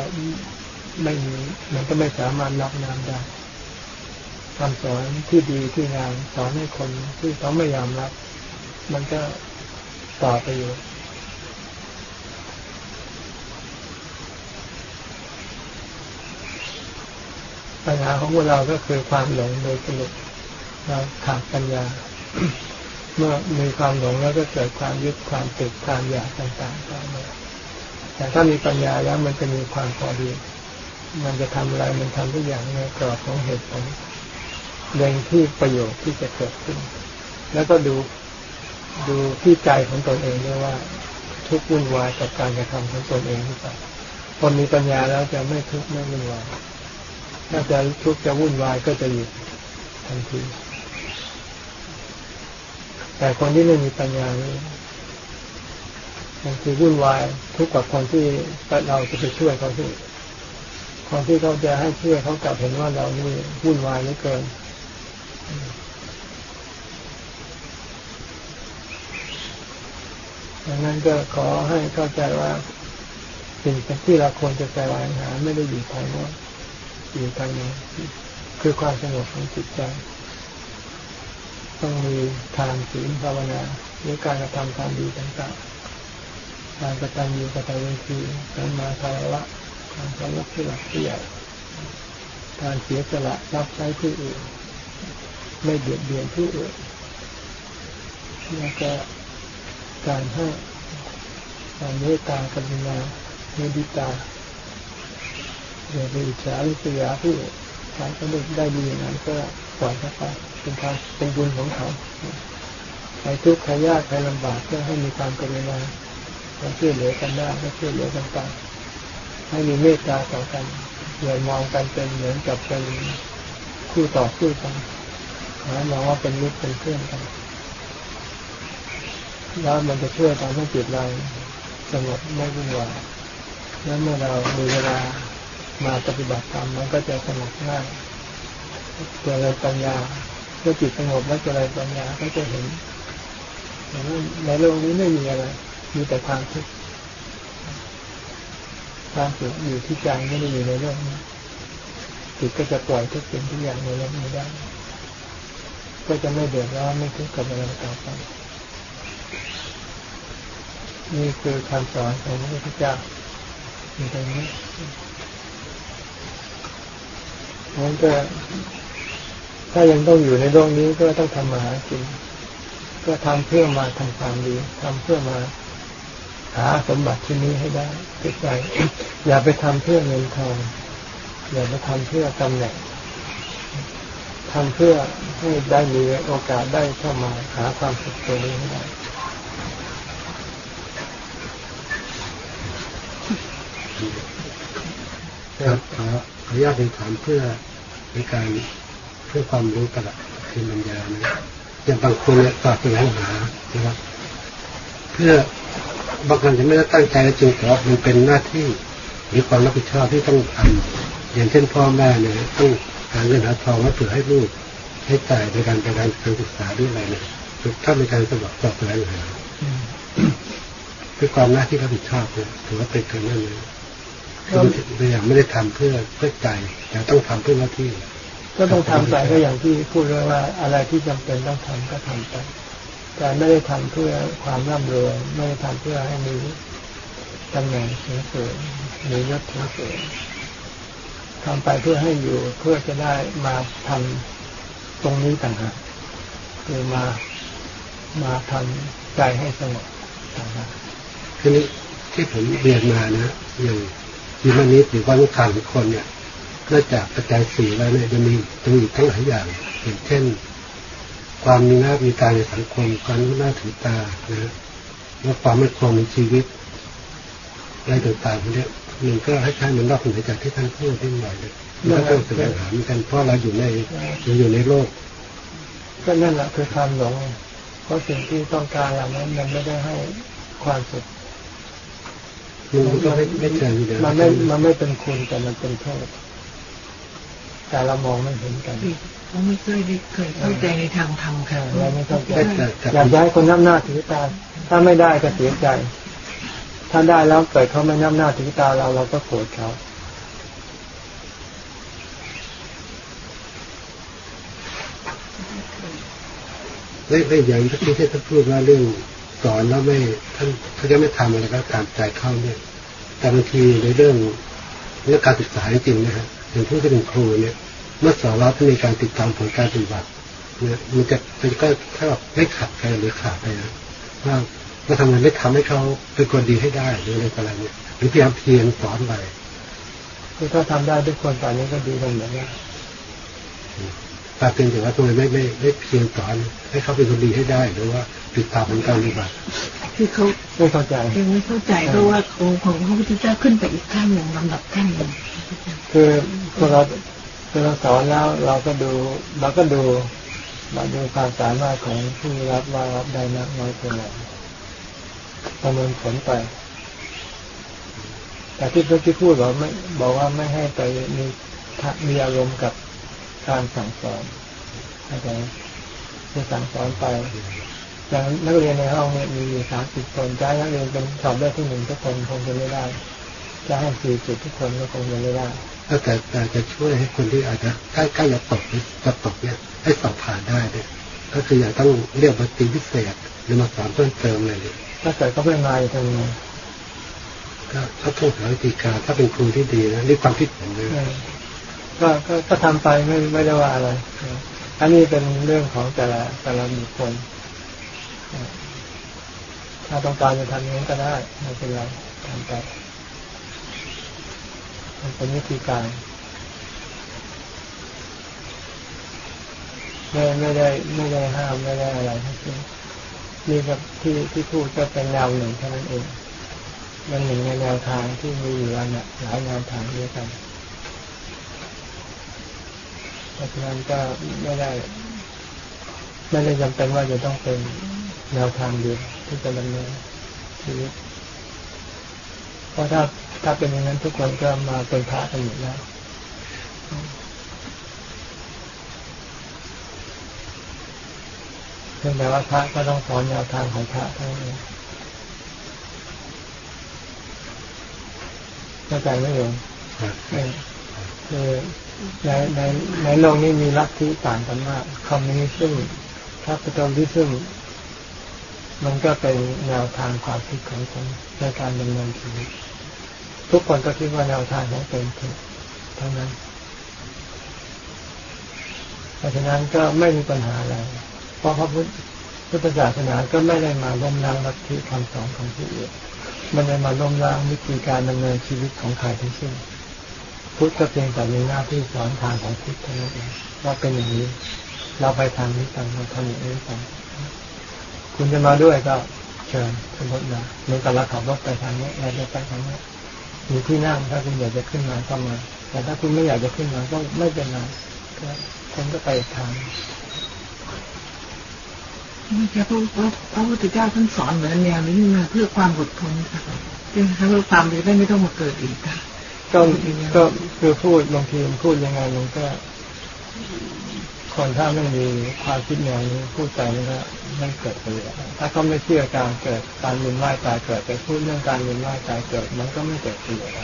ไม่มีมันก็ไม่สามารถรับน้ำได้คำสอนที่ดีที่งามสอนให้คนที่เขาไม่ยอมรับ มันก็ต่อไปอยู่ปัญหาของพวกเราก็คือความหลงโดยสรุปเราขาดปัญญา เมื่อมีความหลงแล้วก็เกิดความยึดความติดความอยากต่างๆตามมาแต่ถ้ามีปัญญาแล้วมันจะมีความพอดี มันจะทำอะไรมันทำทุกอย่างในกรอบของเหตุผลเล็งที่ประโยชน์ที่จะเกิดขึ้น แล้วก็ดูดูที่ใจของตนเองด้วยว่า ทุกข์วุ่นวายกับการกระทำของตนเองหรือเปล่าคนมีปัญญาแล้วจะไม่ทุกข์ไม่วุ่นวายถ้าจะทุกข์จะวุ่นวายก็จะหยุดทันทีแต่คนที่ไม่มีปัญญานี่บางทีวุ่นวายทุกข์กว่าคนที่เราจะไปช่วยเขาที่ คนที่เขาจะให้ช่วยเขากลับเห็นว่าเรานี่วุ่นวายเหลือเกินดังนั้นก็ขอให้เข้าใจว่าสิ่งที่เราควรจะแสวงหาไม่ได้อยู่ภายนอกอยู่ภายในคือความสงบของจิตใจ ต้องมีทานศีลภาวนาหรือการกระทำความดีต่างๆการกระทำอยู่กระทำเวทีการมาคารวะ การเคารพผู้หลักผู้ใหญ่การเสียสละรับใช้ผู้อื่น ไม่เบียดเบียนผู้อื่นแล้วก็การให้การเมตตากรุณาเมตตาอย่าไปอิจฉาริษยาผู้อื่นการเขาได้ดีอย่างนั้นก็ปล่อยเขาไปเป็นการเป็นบุญของเขาใครทุกข์ใครยากใครลำบากก็ให้มีความกรุณาเราช่วยเหลือกันได้ก็ช่วยเหลือกันไป ให้มีเมตตาต่อกันอย่ามองกันเป็นเหมือนกับเป็นคู่ต่อสู้กันนะมองว่าเป็นมิตรเป็นเพื่อนกันแล้วมันจะช่วยทำให้จิตเราสงบไม่วุ่นวายแล้วเมื่อเรามีเวลามาปฏิบัติธรรมมันก็จะสงบง่ายเจริญปัญญาเมื่อจิตสงบแล้วเจริญปัญญาก็จะเห็นในโลกนี้ไม่มีอะไร มีแต่ความทุกข์ ความสุขอยู่ที่ใจไม่ได้อยู่ในโลกนี้จิตก็จะปล่อยทุกสิ่งทุกอย่างในโลกนี้ได้ ก็จะไม่เดือดร้อนไม่ทุกข์กับอะไรต่อไปนี่คือคำสอนของพระพุทธเจ้าในตรงนี้นั้นก็ถ้ายังต้องอยู่ในโลกนี้ก็ต้องทำมาหากินก็ทำเพื่อมาทำความดีทำเพื่อมา หาสมบัติที่นี้ให้ได้ติดใจอย่าไปทำเพื่อเงินทองอย่าไปทำเพื่อตำแหน่งทำเพื่อให้ได้มีโอกาสได้เข้ามาหาความสุขตัวนี้ให้ได้ครับขออนุญาตเป็นถามเพื่อในการเพื่อความรู้กระคือปัญญานะอย่างบางคนเนี่ยฝากแสวหานะครับ เพื่อ บางคนจะไม่ได้ตั้งใจและจริงแต่ว่ามันเป็นหน้าที่หรือความรับผิดชอบที่ต้องทำอย่างเช่นพ่อแม่เนี่ยต้องหาเงินหาทองมาเผื่อให้ลูกให้จ่ายในการไปการศึกษาด้วยอะไรเนี่ยถ้าเป็นการสมัครสอบแสวงหาคือความหน้าที่รับผิดชอบเนี่ยถือว่าเป็นการนั่นเลยคืออย่างไม่ได้ทำเพื่อเพื่อใจแต่ต้องทำเพื่อหน้าที่ ก็ต้องทำไปก็อย่างที่พูดว่าอะไรที่จำเป็นต้องทำก็ทำไป แต่ไม่ได้ทำเพื่อความร่ำรวยไม่ได้ทำเพื่อให้มีตำแหน่งสูงสูงมียศสูงสูงทำไปเพื่อให้อยู่เพื่อจะได้มาทำตรงนี้ต่างหากคือมามาทำใจให้สงบต่างหากทีนี้ที่ผมเรียนมานะอย่างทีมนิสหรือว่าลูกค้าทุกคนเนี่ยนอกจากปัจจัยสี่แล้วเนี่ยจะมีจะมีอีกทั้งหลายอย่างอย่างเช่น ความมีหน้ามีตาในสังคมความรู้หน้าถือตานะฮะแล้วความไม่คงในชีวิตอะไรต่างๆพวกนี้มันก็ให้ท่านมันนอกเหนือจากที่ท่านพูดที่หน่อยเลยมันก็ต้องแสวงหาเหมือนกันเพราะเราอยู่ในเราอยู่ในโลก ก็นั่นแหละคือความหลงเพราะสิ่งที่ต้องการเหล่านั้นมันไม่ได้ให้ความสุขมันก็ไม่ไม่เจออยู่แล้วมันไม่มันไม่เป็นคุณแต่มันเป็นโทษแต่เรามองไม่เห็นกัน เขาไม่เคยได้เคยเข้าใจในทางธรรมค่ะเราไม่เข้าใจแต่แต่อยากย้ายคนนับหน้าถือตา ถ้าไม่ได้ก็เสียใจ ถ้าได้แล้วเกิดเขาไม่นับหน้าถือตาเราเราก็โกรธเขาไม่ไม่อย่างที่ที่ท่านพูดว่าเรื่องสอนแล้วไม่ท่านเขาจะไม่ทำอะไรก็ตามใจเข้าเนี่ยแต่บางทีในเรื่องเรื่องการศึกษาจริงๆนะฮะอย่างที่เป็นครูเนี่ยเมื่อสอนแล้วต้องมีการติดตามผลการปฏิบัติเนี่ยมันจะมันก็ถ้าแบบไม่ขัดไปหรือขาดไปนะว่าเราทำไงไม่ทำให้เขาเป็นคนดีให้ได้หรืออะไรประมาณนี้หรือพยายามเพียรสอนไปคือถ้าทำได้ทุกคนตอนนี้ก็ดีกันเหมือนกันแต่เป็นแต่ว่าทำไมไม่ไม่ไม่เพียรสอนให้เขาเป็นคนดีให้ได้ หรือว่าติดตามผลการปฏิบัติคือเขาไม่เข้าใจยังไม่เข้าใจเพราะว่าองค์ของพระพุทธเจ้าขึ้นไปอีกขั้นหนึ่งลำดับขั้นหนึ่งคือพวกเรา คือเราสอนแล้วเราก็ดูเราก็ดูเราดูความสามารถของผู้รับว่ารับได้มากน้อยเพียงไรประเมินผลไป แต่ที่เมื่อกี้พูดบอกไม่บอกว่าไม่ให้ไปมีมีอารมณ์กับการสั่งสอนเข้าใจไหมจะสั่งสอนไปอย่างนักเรียนในห้องเนี่ยมีสามสิบคนให้นักเรียนเป็นสอบได้ที่หนึ่งทุกคนคงจะไม่ได้ จะให้สี่จุดทุกคนก็คงจะไม่ได้ก็แต่แต่จะช่วยให้คนที่อาจจะใกล้ใกล้จะตกหรือจะตกเนี่ยให้สอบผ่านได้เนี่ยก็คืออย่าต้องเรียกมาตีพิเศษหรือมาสอนเพิ่มเติมอะไรเนี่ยถ้าเกิดเขาไม่มาจะทำยังไงกถ้าถ้าต้องหาวิธีการถ้าเป็นครูที่ดีนะนี่ความคิดผมนะเออก็ก็ก็ทำไปไม่ไม่ได้ว่าอะไร อันนี้เป็นเรื่องของแต่ละแต่ละบุคคลถ้าต้องการจะทำอย่างนี้ก็ได้ไม่เป็นไรทำไป มันเป็นวิธีการไม่ไม่ได้ไม่ได้ห้ามไม่ได้อะไรทั้งสิ้นนี่กับที่ที่พูดก็เป็นแนวหนึ่งเท่านั้นเองมันหนึ่งในแนวทางที่มีอยู่อันน่ะหลายแนวทางด้วยกันเพราะฉะนั้นก็ไม่ได้ ไม่ได้จำเป็นว่าจะต้องเป็นแนวทางเดียวที่จะดำเนินชีวิตเพราะถ้าถ้าเป็นอย่างนั้นทุกคนก็มาเป็นพระกันหมดแล้วเพียงแต่ว่าพระก็ต้องสอนแนวทางของพระเท่านั้นเองเข้าใจไหมโยมครับเออคือในในในโลกนี้มีลัทธิต่างกันมากคอมมิวนิสต์ capitalism มันก็เป็นแนวทางความคิดของคนในการดำเนินชีวิต ทุกคนก็คิดว่าแนวทางของตนถูกเท่านั้น เพราะฉะนั้นก็ไม่มีปัญหาอะไร เพราะพระพุทธพุทธศาสนาก็ไม่ได้มาล้มล้างลัทธิคำสอนของผู้อื่นมันได้มาล้มล้างวิธีการดำเนินชีวิตของใครทั้งสิ้น พุทธก็เพียงแต่มีหน้าที่สอนทางของพุทธเท่านั้นเองว่าเป็นอย่างนี้ เราไปทางนี้กันเราทำอย่างนี้กันคุณจะมาด้วยก็เชิญสมมติมาเหมือนกับเราขับรถไปทางนี้เราจะไปทางนี้ มีที่นั่งถ้าคุณอยากจะขึ้นมาก็มา แต่ถ้าคุณไม่อยากจะขึ้นมาก็ไม่เป็นไรก็คนก็ไปอีกทางนี่ครับพระพระพระพุทธเจ้าท่านสอนเหมือนแนวนี้มาเพื่อความอดทนค่ะเพื่อเพื่อความจะได้ไม่ต้องมาเกิดอีกค่ะก็ก็คือพูดบางทีพูดยังไงมันก็ คนถ้าไม่มีความคิดแนวนี้พูดไปมันก็ไม่เกิดประโยชน์ถ้าเขาไม่เชื่อการเกิดการเวียนว่ายตายเกิดไปพูดเรื่องการเวียนว่ายตายเกิด มันก็ไม่เกิดประโยชน์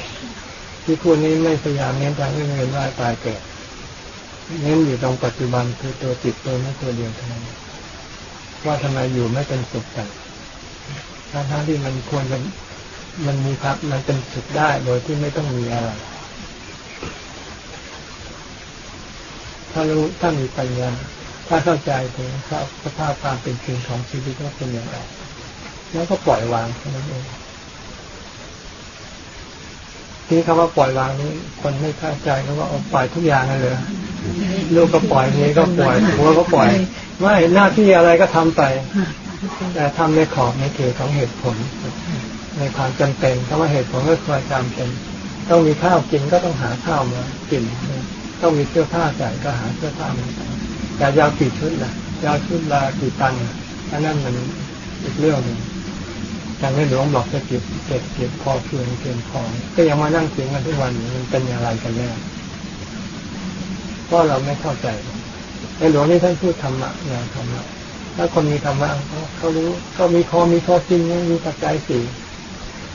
ที่พูดนี้ไม่พยายามเน้นทางเรื่องเวียนว่ายตายเกิดเน้นอยู่ตรงปัจจุบันคือตัวจิตตัวนี้ตัวเดียวเท่านั้นว่าทำไมอยู่ไม่เป็นสุขกันทั้งทั้งๆที่มันควรจะมันมีครับมันเป็นสุขได้โดยที่ไม่ต้องมีอะไร ถ้ารู้ถ้ามีปัญญาถ้าเข้าใจถึงสภาพความเป็นจริงของชีวิตว่าเป็นอย่างไรแล้วก็ปล่อยวางแค่นั้นเองที่คำว่าปล่อยวางนี้คนไม่เข้าใจก็ว่าเอาปล่อยทุกอย่างเลยลูกก็ปล่อยเมียก็ปล่อยผัวก็ปล่อยไม่หน้าที่อะไรก็ทำไป แต่ทำในขอบในเขตของเหตุผล ในความจำเป็นคำว่าเหตุผลก็คือความจำเป็น ต้องมีข้าวกินก็ต้องหาข้าวมากิน ต้องมีเสื้อผ้าใส่ก็หาเสื้อผ้ามาใส่แต่ยาวกี่ชุดนะยาวชุดละกี่ตันอันนั้นมันอีกเรื่องหนึ่งอย่างในหลวงบอกจะเก็บเก็บเก็บพอเพียงเพียงพอก็ยังมานั่งเถียงกันทุกวันมันเป็นอย่างไรกันแน่เพราะเราไม่เข้าใจในหลวงนี่ท่านพูดธรรมะแนวธรรมะถ้าคนมีธรรมะเขาเขารู้เขามีพอมีพอกินมีปัจจัยสี่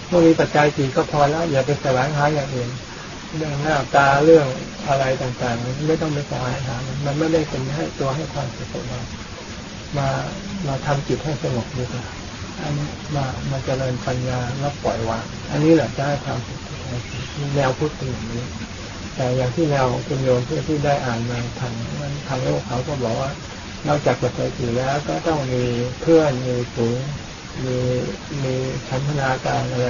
เมื่อมีปัจจัยสี่ก็พอแล้ว อย่าไปแสวงหาอย่างอื่น เรื่องหน้าตาเรื่องอะไรต่างๆไม่ต้องไปแสวงหามันมันไม่ได้เป็นให้ตัวให้ความสุขเรามามาทำจิตให้สงบดีกว่าอันนี้มามาเจริญปัญญาแล้วปล่อยวางอันนี้แหละจะให้ความสุขแนวพุทธเป็นอย่างนี้ แต่อย่างที่แนวคุณโยมเพื่อที่ได้อ่านมาทางนั้นทางโลกเขาก็บอกว่านอกจากปัจจัยสี่แล้วก็ต้องมีเพื่อนมีฝูงมีมีชันธนาการอะไร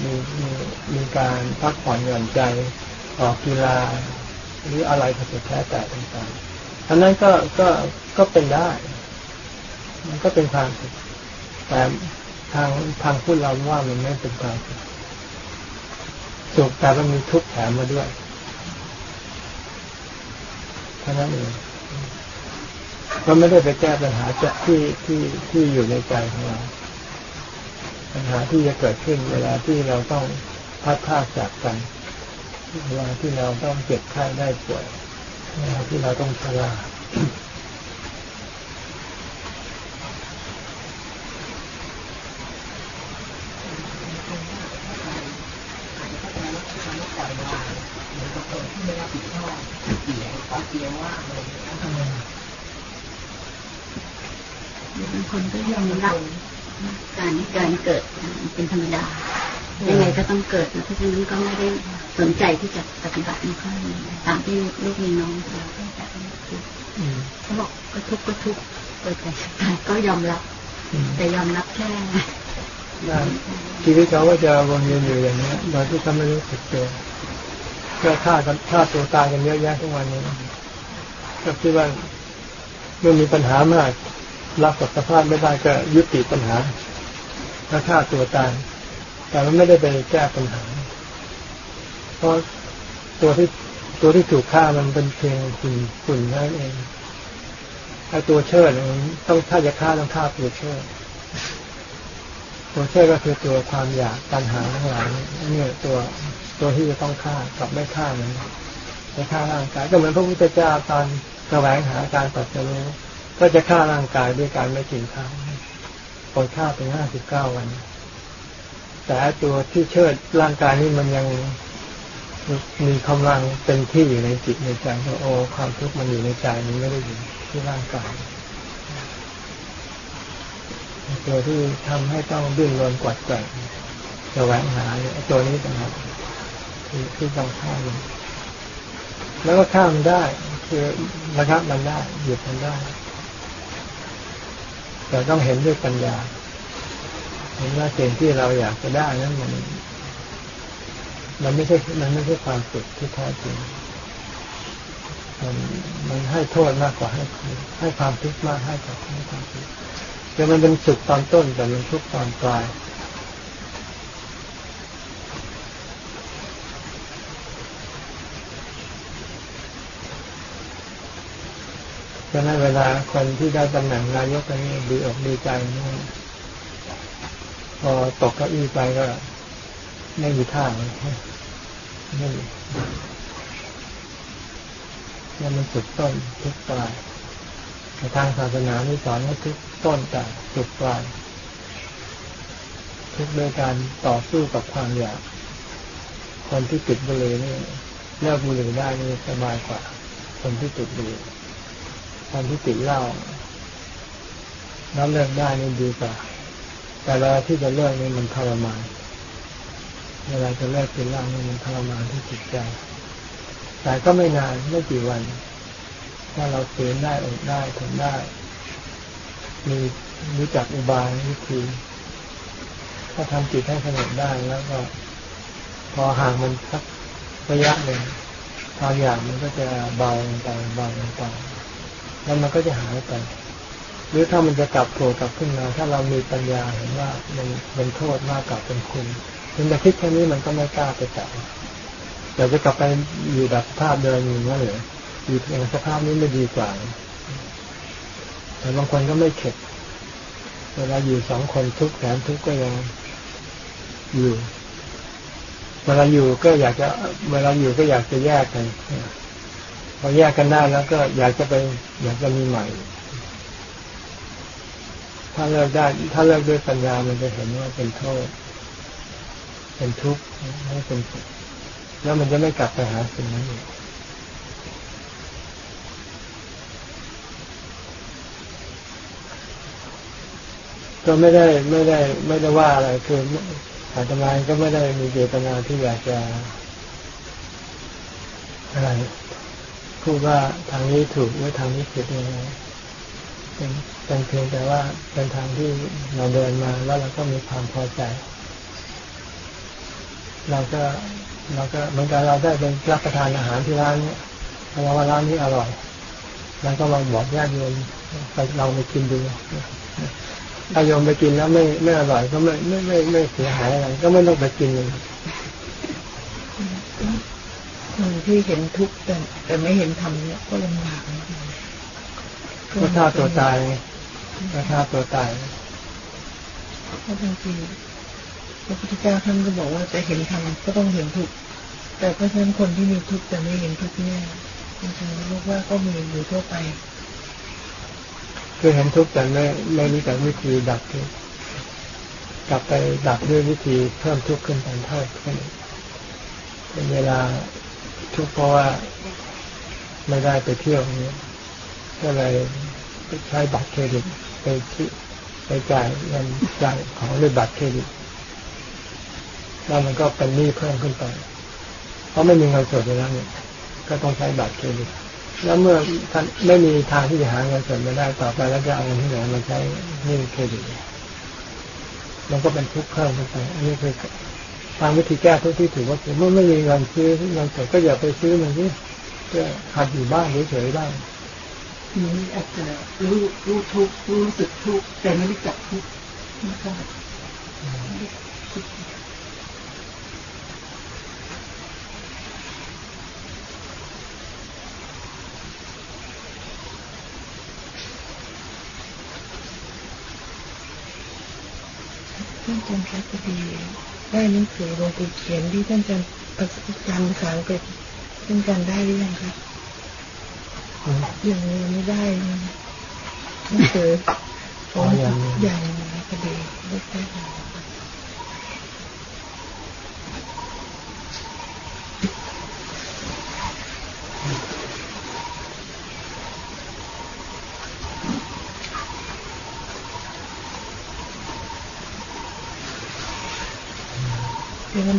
มีมีมีการพักผ่อนหย่อนใจออกกีฬาหรืออะไรก็สุดแท้แต่ต่างๆอันนั้นก็ก็ก็เป็นได้ มันก็เป็นความสุขแต่ทางทางพูดเราว่ามันไม่เป็นความสุขสุขแต่มันมีทุกข์แถมมาด้วยเท่านั้นเองมันไม่ได้ไปแก้ปัญหาจะที่ที่ที่อยู่ในใจของเรา ปัญหาที่จะเกิดขึ้นเวลาที่เราต้องพัดพากจากกัน เวลาที่เราต้องเจ็บไข้ได้ป่วยเวลาที่เราต้องชราบางคน การเกิดเป็นธรรมดายังไงก็ต้องเกิดนะเพราะฉะนั้นก็ไม่ได้สนใจที่จะปฏิบัติในข้อนี้ตามที่ลูกมีน้องเราก็จะเขาบอกก็ทุกข์ก็ทุกข์เปิดใจสุดท้ายก็ยอมรับ แต่ยอมรับแค่ชีวิตเขาก็จะวนเวียนอยู่อย่างนี้โดยที่เขาไม่รู้สึกตัวก็ฆ่ากันฆ่าตัวตายกันเยอะแยะทุกวันนี้ก็คิดว่าเมื่อมีปัญหามากรับกับสภาพไม่ได้ก็ยุติปัญหา แล้วฆ่าตัวตาย แต่มันไม่ได้ไปแก้ปัญหา เพราะตัวที่ตัวที่ถูกฆ่ามันเป็นเพียงฝุ่นฝุ่นนั่นเองไอ้ตัวเชิดต้องถ้าจะฆ่าต้องฆ่าตัวเชิดตัวเชิดก็คือตัวความอยากตัณหาทั้งหลายนี่ตัวตัวที่จะต้องฆ่ากับไม่ฆ่ามันไม่ฆ่าร่างกาย ก็เหมือนพระพุทธเจ้าตอนแสวงหาการตัดสู้ก็จะฆ่าร่างกายด้วยการไม่กินข้าว ปล่อยข้าวเป็นห้าสิบเก้าวัน แต่ตัวที่เชิดร่างกายนี่มันยังมีกำลังเป็นที่อยู่ในจิตในใจว่าโอ้ความทุกข์มันอยู่ในใจมันไม่ได้อยู่ที่ร่างกายตัวที่ทำให้ต้องดิ้นรนกวัดแกว่งแสวงหาเนี่ยตัวนี้ต่างหากที่ที่ต้องฆ่ามแล้วก็ข้ามได้ คือระงับมันได้หยุดมันได้ แต่ต้องเห็นด้วยปัญญา เห็นว่าสิ่งที่เราอยากจะได้นั้นมัน มันไม่ใช่มันไม่ใช่ความสุขที่แท้จริงมันมันให้โทษมากกว่าให้ให้ความทุกข์มากให้กับให้ความทุกข์แต่มันเป็นสุขตอนต้นแต่มันทุกข์ตอนปลาย ดังนั้นเวลาคนที่ได้ตำแหน่งนายกนี่ดีอกดีใจนี่พอตกเก้าอี้ไปก็ไม่มีท่าเลยไม่มีนี่มันสุดต้นทุกปลายในทางศาสนานี่สอนให้ทุกต้นแต่สุดปลายทุกโดยการต่อสู้กับความอยาก คนที่ติดบุหรี่นี่เลิกบุหรี่ได้นี่สบายกว่า คนที่ติดบุหรี่ คนที่ติดเหล้าแล้วเลิกได้นี่ดีกว่า แต่เวลาที่จะเลิกนี่มันทรมานเวลาจะเลิกกินเหล้านี่มันทรมานที่จิตใจ แต่ก็ไม่นานไม่กี่วัน ถ้าเราเตือนได้อดได้ทนได้ มีรู้จักอุบายวิธีถ้าทำจิตให้สงบได้แล้วก็ พอห่างมันสักระยะหนึ่งความอยากมันก็จะเบาลงไปเบาลงไป แล้วมันก็จะหายไป หรือถ้ามันจะกลับโผล่กลับขึ้นมา ถ้าเรามีปัญญาเห็นว่ามันเป็นโทษมากกว่าเป็นคุณถึงจะคิดแค่นี้มันก็ไม่กล้าไปจับแต่จะกลับไปอยู่แบบสภาพเดิมอย่างนี้เลยอยู่อย่างสภาพนี้ไม่ดีกว่า แต่บางคนก็ไม่เข็ด เวลาอยู่สองคนทุกแถมทุกก็ยังอยู่ เวลาอยู่ก็อยากจะ เวลาอยู่ก็อยากจะแยกกัน พอแยกกันได้แล้วก็อยากจะไป อยากจะมีใหม่ ถ้าเลิกได้ถ้าเลิกด้วยปัญญามันจะเห็นว่าเป็นโทษ เป็นทุกข์ไม่เป็นสุขแล้วมันจะไม่กลับไปหาสิ่งนั้นอีกก็ไม่ได้ไม่ได้ไม่ได้ว่าอะไรคืออาตมาก็ไม่ได้มีเจตนาที่อยากจะอะไร พูดว่าทางนี้ถูกหรือทางนี้ผิดยังไงเป็นเป็นเพียงแต่ว่าเป็นทางที่เราเดินมาแล้วเราก็มีความพอใจ เราก็เราก็เหมือนกับเราได้เป็นรับประทานอาหารที่ร้านเนี้ยเราว่าร้านนี้อร่อยแล้วก็มาบอกญาติโยมไปเราไปกินดูถ้าโยมไปกินแล้วไม่ไม่อร่อยก็ไม่ไม่ไม่ไม่เสียหายอะไรก็ไม่ต้องไปกินเลย ที่เห็นทุกข์แต่แต่ไม่เห็นธรรมเนี่ยก็ลำบากก็ฆ่าตัวตายก็ฆ่าตัวตายเพราะบางทีพระพุทธเจ้าท่านก็บอกว่าจะเห็นธรรมก็ต้องเห็นทุกข์แต่เพราะฉะนั้นคนที่มีทุกข์แต่ไม่เห็นทุกข์เนี่ยจริงๆรู้ว่าก็มีอยู่ทั่วไปคือเห็นทุกข์แต่ไม่ไม่รู้จักวิธีดับทุกข์กลับไปดับด้วยวิธีเพิ่มทุกข์ขึ้นเป็นเท่าขึ้นเป็นเวลา ทุกเพราะว่าไม่ได้ไปเที่ยวนี้ ก็เลยใช้บัตรเครดิตไปที่ไปจ่ายเงินจ่ายของด้วยบัตรเครดิตแล้วมันก็เป็นหนี้เพิ่มขึ้นไป เพราะไม่มีเงินสดแล้วเนี่ย ก็ต้องใช้บัตรเครดิต แล้วเมื่อท่านไม่มีทางที่จะหาเงินสดมาได้ต่อไปแล้วจะเอาเงินที่ไหนมาใช้หนี้เครดิต มันก็เป็นทุกข์เพิ่มขึ้นไป อันนี้คือ ทางวิธีแก้ทุกที่ถือว่าเมื่อไม่มีเงินซื้อเงินสดก็อย่าไปซื้อมันที่เพื่อหัดอยู่บ้านเฉยๆบ้างนี่อาจจะรู้รู้ทุกรู้สึกทุกแต่ไม่รู้จักทุกไม่ทราบท่านอาจารย์ครับพอดี ได้หนังสือลงไปเขียนที่ท่านอาจารย์ประสบการณ์ภาษาอังกฤษท่านอาจารย์ได้หรือยังครับยังไม่ได้หนังสือของอย่างพอดีไม่ได้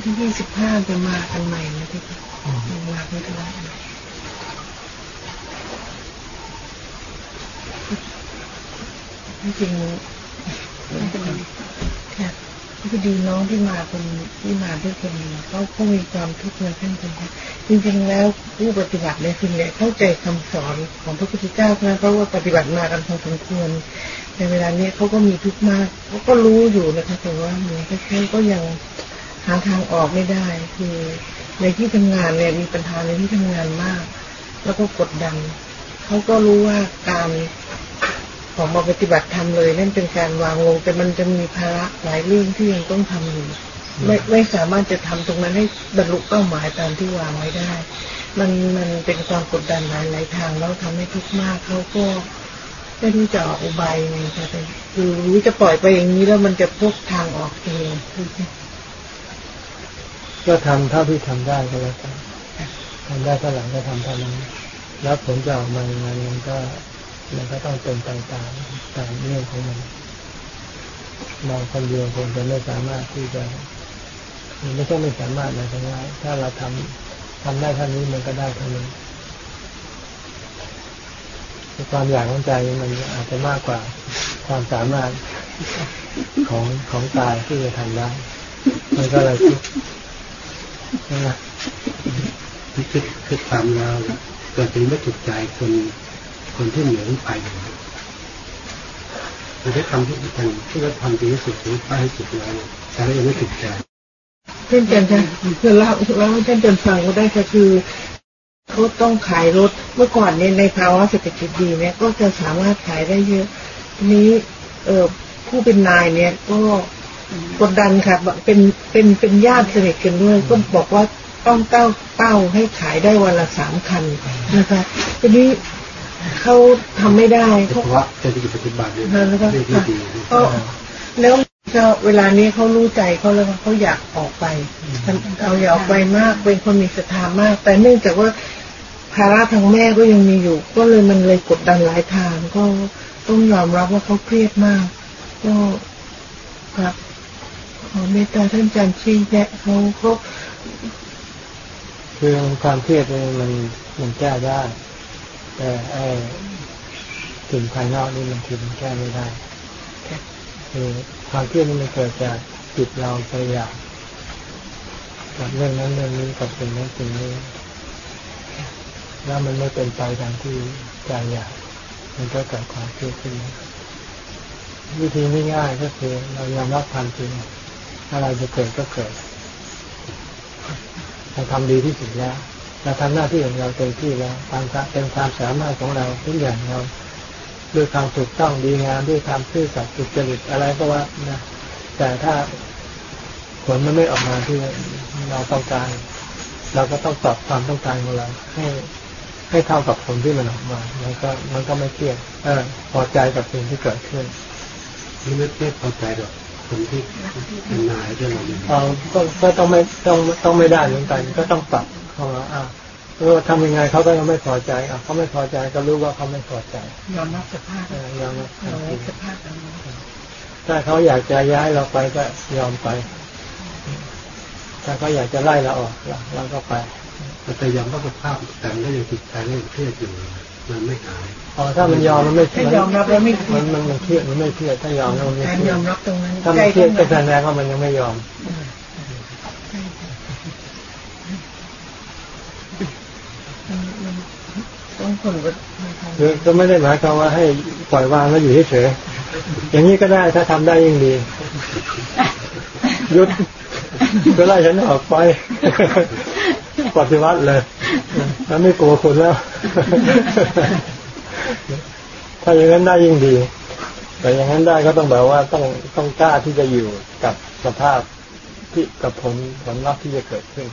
ที่ยี่สิบห้าจะมากันใหม่นะที่มาไม่ได้จริงค่ะพอดีน้องที่มาคนที่มาด้วยคนเขาเขามีความทุกข์ในขั้นตอนจริงๆแล้วผู้ปฏิบัติในสิ่งนี่ยเข้าใจคำสอนของพระพุทธเจ้านะเพราะว่าปฏิบัติมากันพอสมควรในเวลานี้เขาก็มีทุกข์มากเขาก็รู้อยู่นะคะแต่ว่าเหมือนแค่ก็ยัง หาทางออกไม่ได้ คือในที่ทำงานเนี่ยมีปัญหาในที่ทำงานมาก แล้วก็กดดันเขาก็รู้ว่าการของมาปฏิบัติทำเลยนั่นเป็นการวางลงแต่มันจะมีภาระหลายเรื่องที่ยังต้องทำอยู่ไม่ไม่สามารถจะทำตรงนั้นให้บรรลุเป้าหมายตามที่วางไว้ได้ มันมันเป็นความกดดันหลายหลายทางแล้วทำให้ทุกข์มากเขาก็ไม่รู้จะออกอุบายไงจะเป็นคือรู้จะปล่อยไปอย่างนี้แล้วมันจะพบทางออกเอง ก็ทำเท่าที่ทำได้ก็แล้วกันทำได้เท่าไหร่ก็ทำเท่านั้นแล้วผลจะออกมาอย่างไรมันก็มันก็ต้องเป็นไปตามตามเรื่องของมันมองคนเดียวคงจะไม่สามารถที่จะมันไม่ใช่ไม่สามารถนะทั้งนั้นถ้าเราทำทำได้เท่านี้มันก็ได้เท่านี้ความอยากของใจมันอาจจะมากกว่าความสามารถของของตายที่จะทำได้ มันก็เลย นี่คือคือความเราเกิดเป็นไม่ถูกใจคนคนที่เหนือไปเราได้ทำที่ทำที่เราทำดีที่สุดหรือไปให้สุดแล้วแต่เรายังไม่ถูกใจเช่นกันค่ะคือเราเราเช่นเดินฟังก็ได้ก็คือเขาต้องขายรถเมื่อก่อนเนี่ยในภาวะเศรษฐกิจดีเนี่ยก็จะสามารถขายได้เยอะทีนี้เออผู้เป็นนายเนี่ยก็ กดดันค่ะเป็นเป็นเป็นญาติสนิทกันด้วยก็บอกว่าต้องเต้าเป้าให้ขายได้วันละสามคันนะคะทีนี้เขาทำไม่ได้เพราะว่าจะปฏิบัติแล้วก็แล้วเวลานี้เขารู้ใจเขาแล้วเขาอยากออกไปเขาอยากออกไปมากเป็นคนมีศรัทธามาก แต่เนื่องจากว่าภาระทางแม่ก็ยังมีอยู่ ก็เลยมันเลยกดดันหลายทางก็ต้องยอมรับว่าเขาเครียดมาก ก็ครับ ขอเมตตาท่านอาจารย์ชี้แนะเขาเขาคือความเครียดมันมันแก้ได้ แต่ไอ้สิ่งภายนอกนี่มันคือมันแก้ไม่ได้คือความเครียดนี่มันเกิดจากจิตเราไปอยากกับเรื่องนั้นเรื่องนี้กับสิ่งนั้นสิ่งนี้แล้วมันไม่เป็นไปตามที่ใจอยากมันก็เกิดความเครียดขึ้นวิธีง่ายๆก็คือเรายอมรับความจริง อะไรจะเกิดก็เกิดเราทำดีที่สุดแล้วเราทำหน้าที่ของเราเต็มที่แล้วตามเป็นความสามารถของเราทุกอย่างเราด้วยความถูกต้องดีงามด้วยความซื่อสัตย์สุจริตอะไรก็ว่านะแต่ถ้าผลมันไม่ออกมาที่เราต้องการ เราก็ต้องตอบความต้องการของเราให้ให้เท่ากับผลที่มันออกมามันก็มันก็ไม่เครียดเออพอใจกับสิ่งที่เกิดขึ้นนี่ไม่ไม่พอใจหรอก คนที่เป็นนายด้วยเราก็ก็ต้องไม่ต้องต้องไม่ได้เหมือนกัน ก็ต้องปรับเขาว่าอ่าเออทำยังไงเขาก็ยังไม่พอใจอะเขาไม่พอใจก็รู้ว่าเขาไม่พอใจยอมรับสภาพยอมรับสภาพถ้าเขาอยากจะย้ายเราไปก็ยอมไป ถ้าเขาอยากจะไล่เราออกเราก็ไปแต่ยอมรับสภาพแต่ก็ยังติดใจเรื่องเครียดอยู่มันไม่หาย อ๋อถ้ามันยอมมันไม่ถ้ายอมรับแล้วไม่มันมันมันเครียดมันไม่เครียดถ้ายอมแล้วมันไม่เครียดยอมรับตรงนั้นถ้ามันเครียดก็แสดงว่ามันยังไม่ยอมต้องผลคือก็ไม่ได้หมายความว่าให้ปล่อยวางแล้วอยู่เฉยอย่างนี้ก็ได้ถ้าทำได้ยิ่งดียุดก็ไล่ฉันออกไปปฏิวัติเลยแล้วไม่กลัวคนแล้ว ถ้าอย่างนั้นได้ยิ่งดี แต่อย่างนั้นได้ก็ต้องแบบว่าต้องต้องกล้าที่จะอยู่กับสภาพที่กับผลผลลัพธ์ที่จะเกิดขึ้น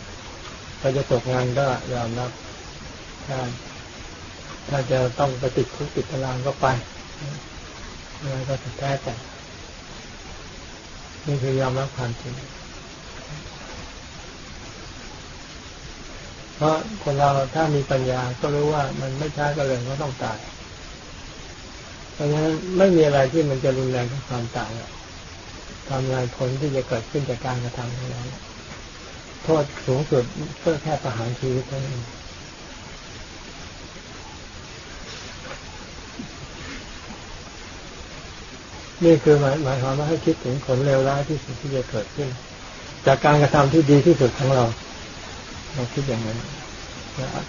ถ้าจะตกงานก็ยอมรับถ้าถ้าจะต้องไปติดคุกติดตารางก็ไปอะไรก็สุดแท้แต่นี่คือยอมรับความจริงเพราะคนเราถ้ามีปัญญาก็รู้ว่ามันไม่ช้าก็เลยก็ต้องตาย ราะฉะนั้นไม่มีอะไรที่มันจะรุนแรงกับความตายทำลายผลที่จะเกิดขึ้นจากการกระทำของเราโทษสูงสุดเพื่อแค่ประหารชีวิตเท่านั้นนี่คือหมายหมายความว่าให้คิดถึงผลเลวร้ายที่สุดที่จะเกิดขึ้น จากการกระทำที่ดีที่สุดของเรา เราคิดอย่างนั้น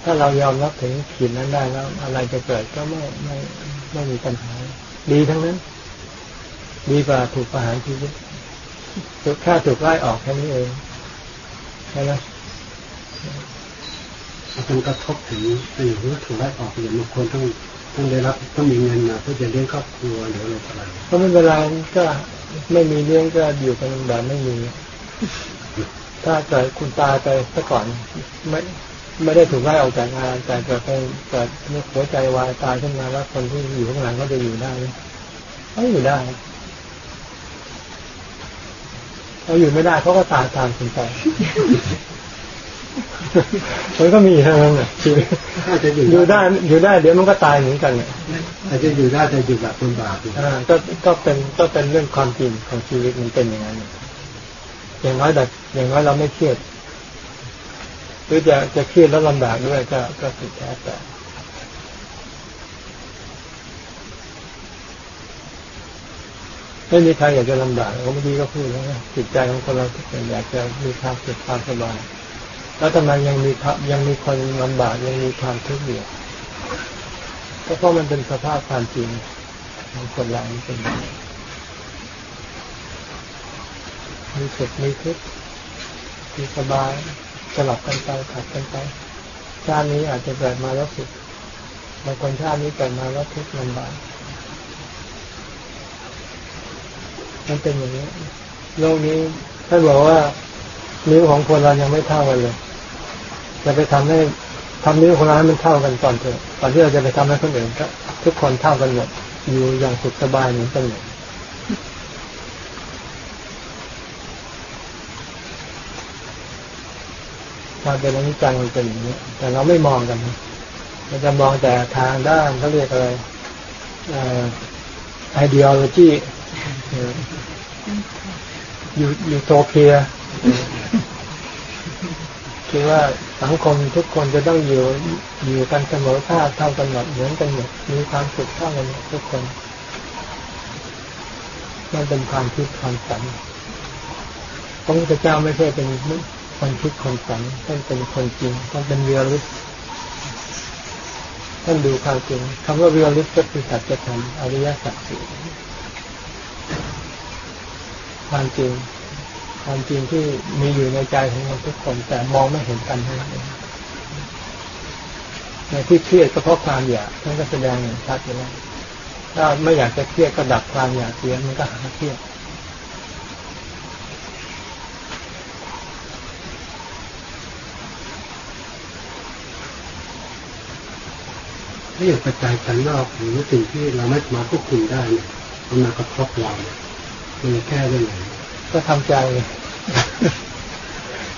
ถ้าเรายอมรับถึงขีดนั้นได้แล้ว อะไรจะเกิดก็ไม่ไม่ ไม่มีปัญหา ดีทั้งนั้น ดีกว่าถูกประหารชีวิตถูกฆ่าถูกไล่ออกแค่นี้เองใช่ไหมมันกระทบถึงอย่างที่ถูกไล่ออกอย่างบางคนต้องต้องได้รับต้องมีเงินมาเพื่อจะเลี้ยงครอบครัวหรืออะไรก็ไม่เป็นไรก็ไม่มีเลี้ยงก็อยู่กันแบบไม่มี ถ้าเกิดคุณตายไปซะก่อนไม่ ไม่ได้ถูกไล่ออกจากงาน แต่เกิดเกิดหัวใจวายตายขึ้นมาแล้วคนที่อยู่ข้างหลังก็จะอยู่ได้เขาอยู่ได้เขาอยู่ไม่ได้เขาก็ตายตามคุณไปมันก็มีเท่านั้นแหละชีวิตอยู่ได้อยู่ได้เดี๋ยวมันก็ตายเหมือนกันเนี่ยอาจจะอยู่ได้แต่อยู่แบบคนบาปอ่าก็ก็เป็นก็เป็นเรื่องความจริงของชีวิตมันเป็นอย่างนั้นอย่างน้อยแต่อย่างน้อยเราไม่เครียดห รือจะจะเครียดแล้วลำบากด้วยก็ก็สุดแท้แต่ไม่มีใครอยากจะลำบากเมื่อกี้ก็พูดแล้วจิตใจของคนเราทุกคนอยากจะมีความสุขความสบายแล้วทำไมยังมียังมีคนลำบากยังมีความทุกข์อยู่ก็เพราะมันเป็นสภาพความจริงของคนเราเป็นมีสุขมีทุกข์มีสบาย สลับกันไปขัดกันไปชาตินี้อาจจะเกิดมาแล้วสุขบางคนชาตินี้เกิดมาแล้วทุกข์ลำบากมันเป็นอย่างนี้ โลกนี้ท่านบอกว่านิ้วของคนเรายังไม่เท่ากันเลยจะไปทำให้ทำนิ้วของเราให้มันเท่ากันก่อนเถอะก่อนที่เราจะไปทำให้คนอื่นก็ทุกคนเท่ากันหมดอยู่อย่างสุขสบายเหมือนกันหมด ความเป็นอนิจจังมันเป็นอย่างนี้ แต่เราไม่มองกันเราจะมองแต่ทางด้านเขาเรียกอะไรไอเดียโลจีอยู่อยู่โตเพียคิดว่าสังคมทุกคนจะต้องอยู่อยู่กันเสมอภาคเท่ากันหมดเหมือนกันหมดมีความสุขเท่ากันหมดทุกคนมันเป็นความคิดความฝันพระพุทธเจ้าไม่ใช่เป็น คนคิดคนฝันท่านเป็นคนจริงท่านเป็น realist ท่านดูความจริงคำว่า realist ก็คือสัจธรรมอริยสัจสี่ความจริงความจริงที่มีอยู่ในใจของเราทุกคน แต่มองไม่เห็นกันเท่านั้นในที่เครียดก็เพราะความอยากท่านก็แสดงอย่างชัดอยู่แล้วถ้าไม่อยากจะเครียดก็ดับความอยากเสียมันก็หาเครียด ถ้าอย่างปัจจัยภายนอกหรือสิ่งที่เราไม่มาควบคุมได้เนี่ยมันมากระทบเราเนี่ยมันจะแก้ได้ไหมก็ทำใจ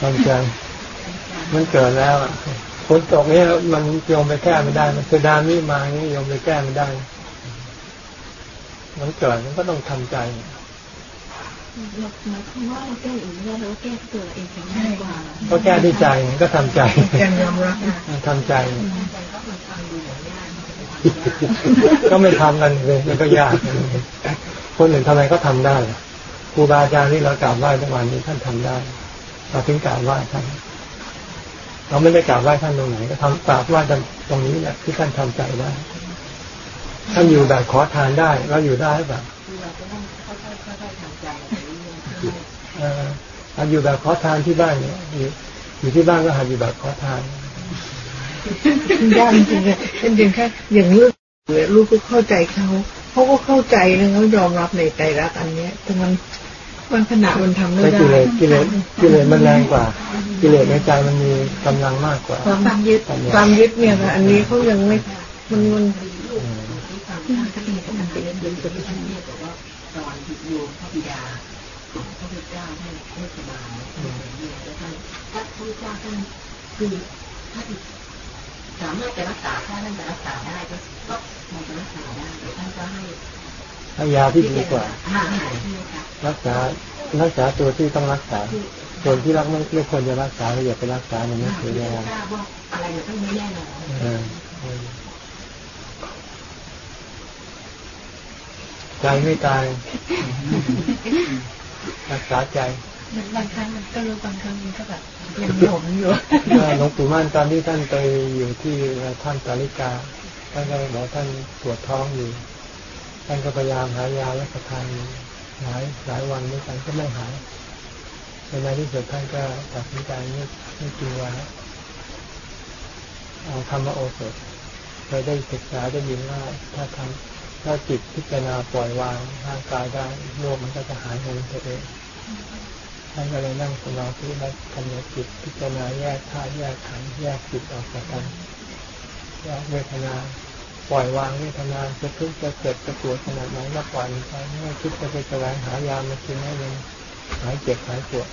ทำใจ มันเกิดแล้วฝนตกเนี่ยมันโยมไปแก้ไม่ได้ มันคือดามิมานี่โยมไปแก้ไม่ได้ มันเกิดมันก็ต้องทำใจเราหมายความว่าเราแก้อื่นไม่ได้เราแก้ตัวเราเองเป็นง่ายกว่าก็แก้ด้วยใจก็ทำใจการยอมรับนะทำใจ ก็ไม่ทำกันเลยมันก็ยาก คนอื่นทำไมก็ทำได้ครูบาอาจารย์ที่เรากราบไหว้ทุกวันนี้ท่านทำได้เราถึงกราบไหว้ท่านเราไม่ได้กราบไหว้ท่านตรงไหนก็ทำกราบไหว้ตรงนี้แหละที่ท่านทำใจได้ท่านอยู่แบบขอทานได้เราอยู่ได้หรือเปล่าเออเราอยู่แบบขอทานที่บ้านเนี่ยอยู่อยู่ที่บ้านก็หัดอยู่แบบขอทาน ยากจริงๆเลยเป็นเพียงแค่อย่างลูกลูกก็เข้าใจเขาเขาก็เข้าใจนะเขายอมรับในใจรักอันเนี้ยแต่มันมันขนาดมันทำไม่ไม่ได้กิเลสกิเลสกิเลสมันแรงกว่า กิเลสในใจมันมีกำลังมากกว่าความยึดปัญญาความยึดเนี่ยค่ะอันนี้เขายังไม่มันมันอืมก็เป็นก็มันเป็นเรื่องตัวที่ท่านเนี่ยบอกว่าตอนโยมพระบิดาของพระพุทธเจ้าท่านเทศบาลแล้วท่านพระพุทธเจ้าท่านคือท่าน สามารถจะรักษาถ้าท่านจะรักษาได้ก็ก็มันจะรักษาได้แต่ท่านก็ให้ให้ยาที่ดีกว่าหาหายที่นะคะรักษารักษาตัวที่ต้องรักษาส่วนที่รักไม่ไม่ควรจะรักษาเราอย่าไปรักษามันไม่หาถือไม่ยาทราบว่าอะไรมันต้องไม่แน่นอนเออเออใจไม่ตายรักษาใจมันบางครั้งมันก็รู้บางครั้งมันก็แบบ ยังหลงอยู่หลวงปู่มั่นตอนที่ท่านไปอยู่ที่ท่านสาริกา ท่านก็บอกท่านปวดท้องอยู่ ท่านก็พยายามหายาและประทานหลายหลายวันด้วยกันก็ไม่หายในที่สุดท่านก็ตัดสินใจไม่ไม่กินยาเอาธรรมโอสถเคยได้ศึกษาได้ยินว่าถ้าทำถ้าจิตพิจารณาปล่อยวางร่างกายได้โรคมันก็จะหายเองตัวเอง ท่านก็เลยนั่งสมาธิแล้วกำหนดจิตพิจารณาแยกธาตุแยกขันธ์แยกจิตออกจากกันแยกเวทนาปล่อยวางเวทนาจะทุกข์จะเกิดจะปวดขนาดไหนก็ปล่อยมันไปไม่คิดจะไปแสวงหายามากินให้มันหายเจ็บหายปวด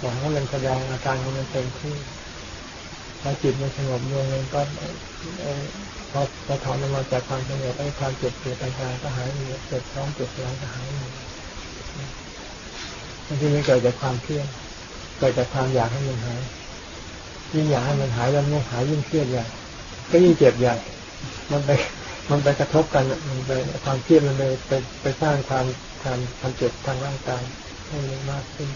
หวังว่ามันแสดงอาการของมันเต็มที่พอจิตมันสงบลงมันก็เอ่อพอพอถอนออกมาจากความสงบไอ้ความเจ็บปวดต่างๆก็หายหมดเจ็บท้องเจ็บร้องก็หายหมด บางทีมันเกิดจากความเครียดเกิดจากความอยากให้มันหายยิ่งอยากให้มันหายแล้วมันหายยิ่งเครียดใหญ่ก็ยิ่งเจ็บใหญ่ มันไปมันไปกระทบกันมันไปความเครียดมันไปไปไปสร้างความความความเจ็บทางร่างกายให้มันมากขึ้น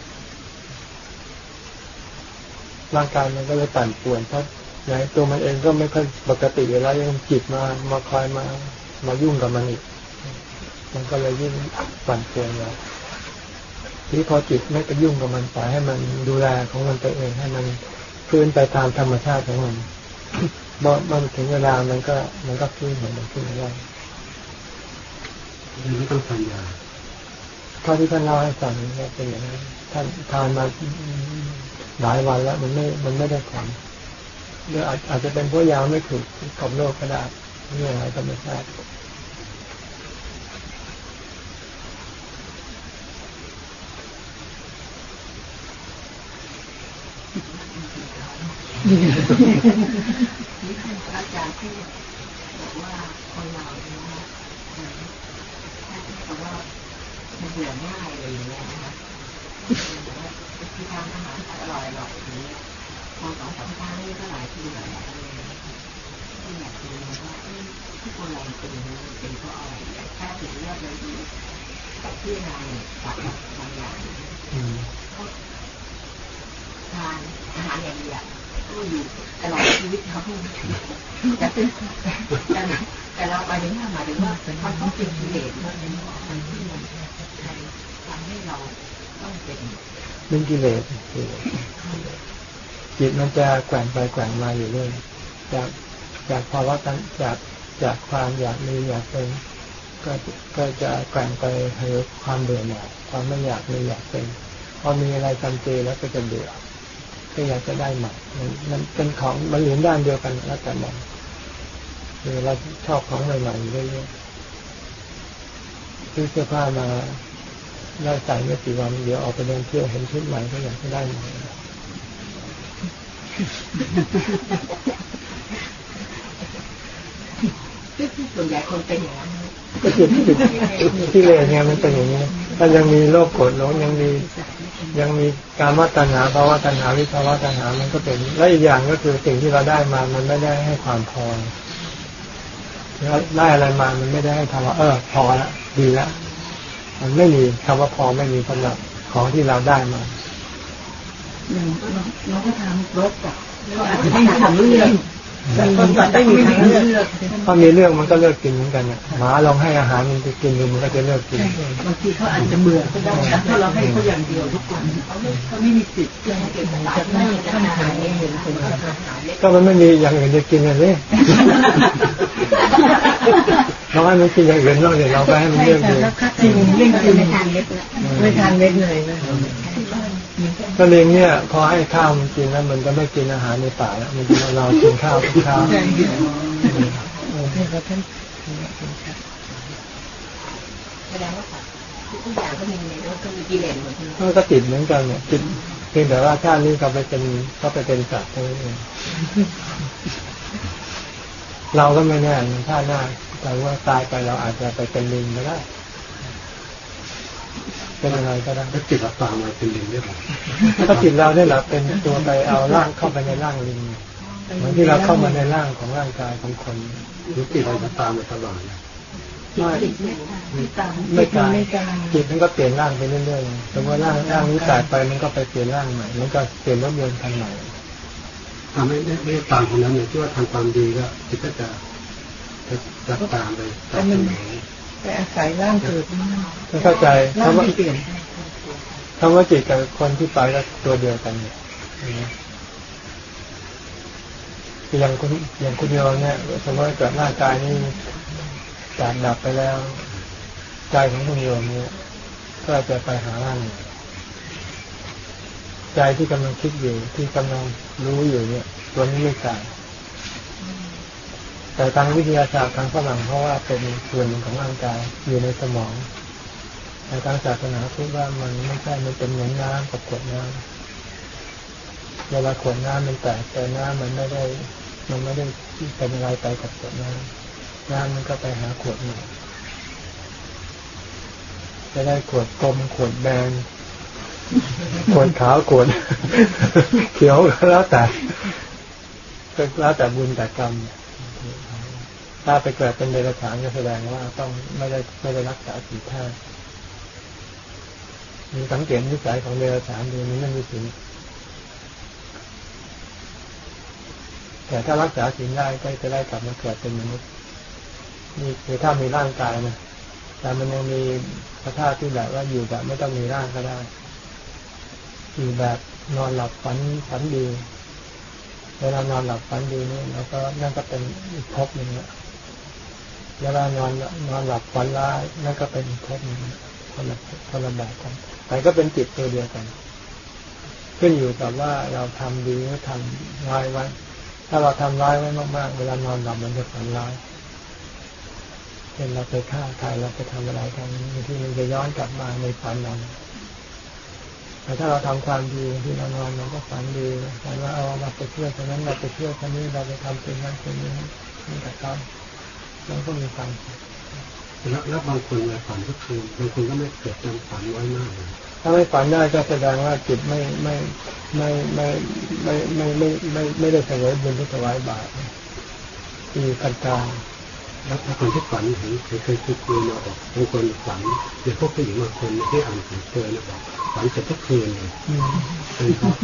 ร่างกายมันก็เลยปั่นป่วนเพราะไหนตัวมันเองก็ไม่ค่อยปกติอยู่แล้วยังจิตมามาคอยมามายุ่งกับมันอีก มันก็เลยยิ่งปั่นป่วนเรา ที่พอจิตไม่ไปยุ่งกับมันปล่อยให้มันดูแลของมันตัวเองให้มันฟื้นไปตามธรรมชาติของมันเมื่อมันถึงเวลามันก็มันก็ฟื้นเหมือนมันขึ้นมาได้ไม่ต้องทานยาเท่าที่ท่านเล่าให้ฟังเนี่ยเป็นอย่างนั้นท่านทานมาหลายวันแล้ว มันไม่ มันไม่ได้ผลหรืออาจอาจจะเป็นเพราะยาไม่ถูกกับโรคก็ได้เรื่องอะไรก็ไม่ทราบ นี่ท่านอาจารย์พูดบอกว่าคนเราเนี่ยนะท่านบอกว่ามันเบื่อง่ายอะไรอย่างเงี้ยนะคะที่ทำอาหารอร่อยอร่อยอย่างเงี้ยพอสองสามครั้งนี่ก็หลายทีหลายทีที่อยากจะรู้ว่าที่คนเราเป็นเป็นเพราะอะไรถ้าถึงเลือกเลยดีที่นายตัดบางอย่างอืมทานอาหารอย่างเดียว ก็อยู่ตลอดชีวิตเขาแต่นแต่เราไปถึงว่าหมายถึงว่ามันต้องเป็นกิเลสมันเป็นมันที่มันทำให้เราต้องเป็นเป็นกิเลสจิตมันจะแกว่งไปแกว่งมาอยู่เรื่อยจากจากภาวะกันจากจากความอยากมีอยากเป็นก็ก็จะแกว่งไปหาความเบื่อหน่ายความไม่อยากมีอยากเป็นพอมีอะไรจำเจแล้วก็จะเบื่อ ก็อยากจะได้ใหม่มันมันเป็นของมันเหมือนด้านเดียวกันแล้วแต่มองคือเราชอบของใหม่ๆอยู่เรื่อยๆซื้อเสื้อผ้ามาได้ใส่ไม่กี่วันเดี๋ยวออกไปเดินเที่ยวเห็นชุดใหม่ก็อยากจะได้ใหม่ส่วนใหญ่คนเป็นอย่างนั้นก็จิตจิตที่เลยเนี่ยมันเป็นอย่างนี้ถ้ายังมีโลภโกรธหลงยังมี ยังมีการวัตัณหาภาวะตัณหาวิภาวะตัณหามันก็เป็น และอีกอย่างก็คือสิ่งที่เราได้มามันไม่ได้ให้ความพอได้อะไรมามันไม่ได้ให้ทำว่าเออ พอละดีละมันไม่มีคำว่าพอไม่มีสำหรับของที่เราได้มาเราก็ทำรถกับเราอาจจะไม่ทำเรื่อง ไม่มีทางเลือกถ้ามีเรื่องมันก็เลิกกินเหมือนกันเนี่ยหมาลองให้อาหารมันจะกินมันก็จะเลิกกินบางทีเขาอาจจะเบื่อก็ได้ถ้าเราให้เขาอย่างเดียวทุกวันเขาไม่เขาไม่มีสิทธิ์จะให้เกิดหลายไม่จะหายเองก็มันไม่มีอย่างอื่นจะกินเลยเราให้มันกินอย่างอื่นนอกจากเราไปให้มันเลือกดูแล้วคัดให้มันเรื่องกินไม่ทานเม็ดไม่ทานเม็ดเลยนะ ก็เลี้ยงเนี่ยพอให้ข้าวมันกินแล้วมันก็ไม่กินอาหารในป่าแล้วมันเรากินข้าวทุกข้าวก็ติดเหมือนกันเนี่ยติดเพียงแต่ว่าชาตินี้เขาไปเป็นเขาไปเป็นสัตว์เท่านั้นเองเราก็ไม่แน่ชาติหน้าแต่ว่าตายไปเราอาจจะไปเป็นลิงก็ได้ เป็นอะไรก็ได้ถ้าจิตเราตามมาเป็นลิงได้ไหมถ้าจิตเราได้หลับเป็นตัวไปเอาร่างเข้าไปในร่างลิงเหมือนที่เราเข้ามาในร่างของร่างกายของคนหรือจิตเราจะตามมาตลอดไม่ไม่กายจิตมันก็เปลี่ยนร่างไปเรื่อยๆแต่ว่าร่างร่างนี้ตายไปมันก็ไปเปลี่ยนร่างใหม่ มันก็เปลี่ยนรถยนต์คันใหม่ทำไม่ไม่ตามคนนั้นเนี่ยที่ว่าทำความดีก็จิตก็จะจะตามไปตามไป ไปอาศัยร่างเกิดไม่เข้าใจคำว่าเปลี่ยนคำว่าจิตกับคนที่ไปก็ตัวเดียวกันเนี่ยอย่างคุณอย่างคุณโยเนี่ยสมมติเกิดร่างกายนี้จากดับไปแล้วใจของคุณโยมเนี่ยก็จะไปหาร่างใจที่กำลังคิดอยู่ที่กำลังรู้อยู่เนี่ย ตัวนี้ไม่ตาย แต่ทางวิทยาศาสตร์ทางฝรั่งเพราะว่าเป็นส่วนหนึ่งของร่างกายอยู่ในสมองแต่ทางศาสนาพูดว่ามันไม่ใช่มันเป็นเหมือนน้ำกับขวดน้ำเวลาขวดน้ำมันแตกแต่น้ำมันไม่ได้ มันไม่ได้เป็นอะไรไปกับขวดน้ำน้ำมันก็ไปหาขวดใหม่จะได้ขวดกลมขวดแบนขวดขาวขวดเขียวแล้วแต่แล้วแต่บุญแต่กรรม ถ้าไปเกิดเป็นเดรัจฉานก็แสดงว่าต้องไม่ได้ไม่ได้รักษาสีธาตุมีสังเกตนิสัยของเดรัจฉานดูนี้ไม่มีสีแต่ถ้ารักษาสีได้ก็จะได้กลับมาเกิดเป็นมนุษย์นี่คือถ้ามีร่างกายนะแต่มันยังมีสภาพที่แบบว่าอยู่แบบไม่ต้องมีร่างก็ได้อยู่แบบนอนหลับฝันฝันดีเวลานอนหลับฝันดีนี่แล้วก็นั่นก็เป็นอีกภพหนึ่งละ เวลานอนนอนหลับฝันร้ายนั่นก็เป็นอีกภพหนึ่งคนละคนละแบบกันแต่ก็เป็นจิตตัวเดียวกัน ขึ้นอยู่กับว่าเราทำดีหรือทำร้ายไว้ ถ้าเราทำร้ายไว้มากๆ เวลานอนหลับมันจะฝันร้ายเช่นเราไปฆ่าใครเราไปทำอะไรกันที่มันจะย้อนกลับมาในฝันเราแต่ถ้าเราทำความดีที่เรานอนเราก็ฝันดีฝันว่าเอาเราไปเที่ยวคนนั้นเราไปเที่ยวคนนี้เราไปทำเป็นนั้นเป็นนี้นี่แต่ก็ เราก็มีความแล้วแล้วบางคนฝันทุกคืนบางคนก็ไม่เกิดจำฝันไว้มากเลยถ้าไม่ฝันได้ก็แสดงว่าจิตไม่ไม่ไม่ไม่ไม่ไม่ไม่ไม่ไม่ได้ถวายบุญที่ถวายบาตรที่กันกลางแล้วคนที่ฝันเห็นเคยคุยคุยมาบอกบางคนฝันเดี๋ยวพวกผู้หญิงบางคนที่อ่านถึงเจอนะบอกฝันจะทุกคืนเลยเป็นเพราะ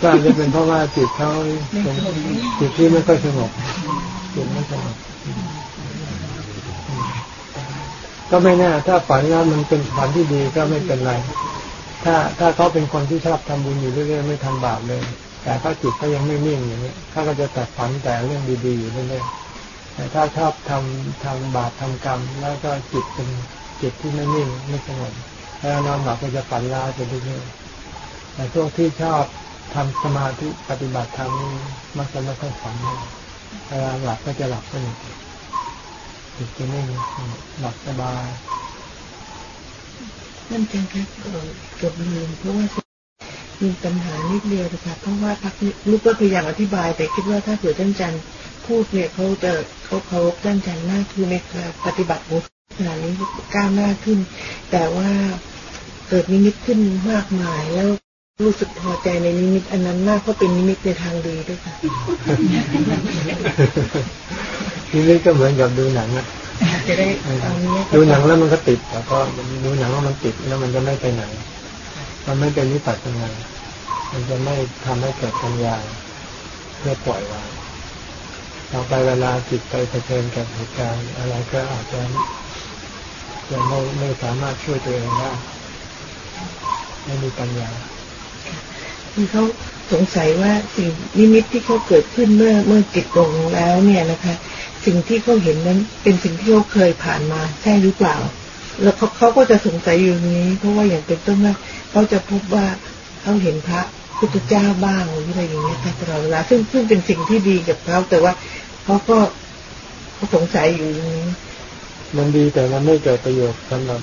ก็อาจจะเป็นเพราะว่าจิตเขาจิตที่ไม่ค่อยสงบจิตไม่สงบ ก็ไม่แน่ถ้าฝันแล้วมันเป็นฝันที่ดีก็ไม่เป็นไร ถ้าถ้าเขาเป็นคนที่ชอบทำบุญอยู่เรื่อยๆไม่ทำบาปเลย แต่ถ้าจิตเขายังไม่นิ่งอย่างนี้เขาก็จะแต่ฝันแต่เรื่องดีๆอยู่เรื่อยๆแต่ถ้าชอบทำทำบาปทำกรรม แล้วก็จิตเป็นจิตที่ไม่นิ่งไม่สงบแล้วนอนหลับก็จะฝันร้ายไปเรื่อยๆแต่พวกที่ชอบทำสมาธิปฏิบัติธรรมนี่มักจะไม่ค่อยฝันเวลาหลับก็จะหลับสนิท จิตจะนิ่งหลับสบายนั่นจังครับเกือบลืมเพราะว่ามีปัญหานิดเดียวนะคะเพราะว่าพักลูกก็พยายามอธิบาย แต่คิดว่าถ้าเผื่อท่านจันพูดเนี่ยเขาจะเขาเคารพท่านจันมากคือในการปฏิบัติบุขณะนี้ก้าวหน้าขึ้น แต่ว่าเกิดนิมิตขึ้นมากมายแล้วรู้สึกพอใจในนิมิตอันนั้นมากเพราะเป็นนิมิตในทางดีด้วยค่ะ นิมิตก็เหมือนกับดูหนังอะจะได้ดูหนังแล้วมันก็ติดแต่ก็ดูหนังแล้วมันติดแล้วมันจะไม่ไปไหน มันไม่เป็นนิปัสนามันจะไม่ทำให้เกิดปัญญาเพื่อปล่อยวางต่อไปเวลาจิตไปเผชิญกับเหตุการณ์อะไรก็อาจจะจะไม่ไม่สามารถช่วยตัวเองได้ไม่มีปัญญาคือเขาสงสัยว่าสิ่งนิมิตที่เขาเกิดขึ้นเมื่อเมื่อจิตลงแล้วเนี่ยนะคะ สิ่งที่เขาเห็นนั้นเป็นสิ่งที่เขาเคยผ่านมา ใช่หรือเปล่า แล้วเขาเขาก็จะสงสัยอยู่นี้ เพราะว่าอย่างเป็นต้นว่าเขาจะพบว่าเขาเห็นพระพุทธเจ้าบ้างหรืออะไรอย่างเงี้ยตลอดเวลาซึ่งซึ่งเป็นสิ่งที่ดีกับเขาแต่ว่าเขาก็เขาสงสัยอยู่อย่างนี้ มันดีแต่มันไม่เกิดประโยชน์สำหรับ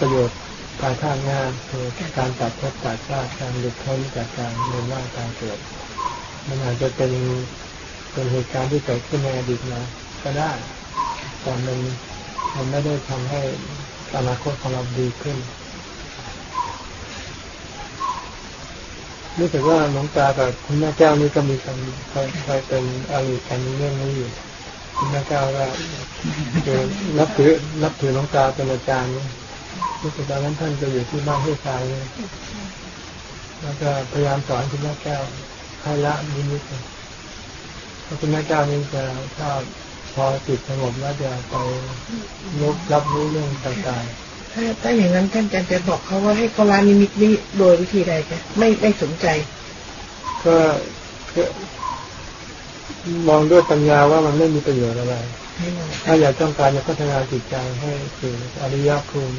ประโยชน์ภายข้างหน้าคือการตัดภพตัดชาติการหลุดพ้นจากการเรียนว่าการเกิด มันอาจจะเป็น เป็นเหตุการณ์ที่เกิดขึ้นในอดีตมาก็ได้แต่มันมันไม่ได้ทำให้อนาคตของเราดีขึ้น รู้สึกว่าน้องตากับคุณแม่แก้วนี่ก็มีกันเคยเคยเป็นอะไรกันเรื่องนี้อยู่คุณแม่แก้วก็คือนับถือนับถือน้องตาเป็นอาจารย์รู้สึกตอนนั้นท่านจะอยู่ที่บ้านที่ชายแล้วก็พยายามสอนคุณแม่แก้วให้ละนิมิตเพ ราะคุณแม่แก้วนี่จะชอบพอจิตสงบแล้วจะไปยกรับรู้เรื่องต่างๆ ถ้าถ้าอย่างนั้นท่านจะจะบอกเขาว่าให้เขาละนิมิตนี้โดยวิธีใดคะไม่ไม่สนใจ ก็มองด้วยปัญญาว่ามันไม่มีประโยชน์อะไร ถ้าอยากต้องการจะพัฒนาจิตใจให้คืออริยภูมิ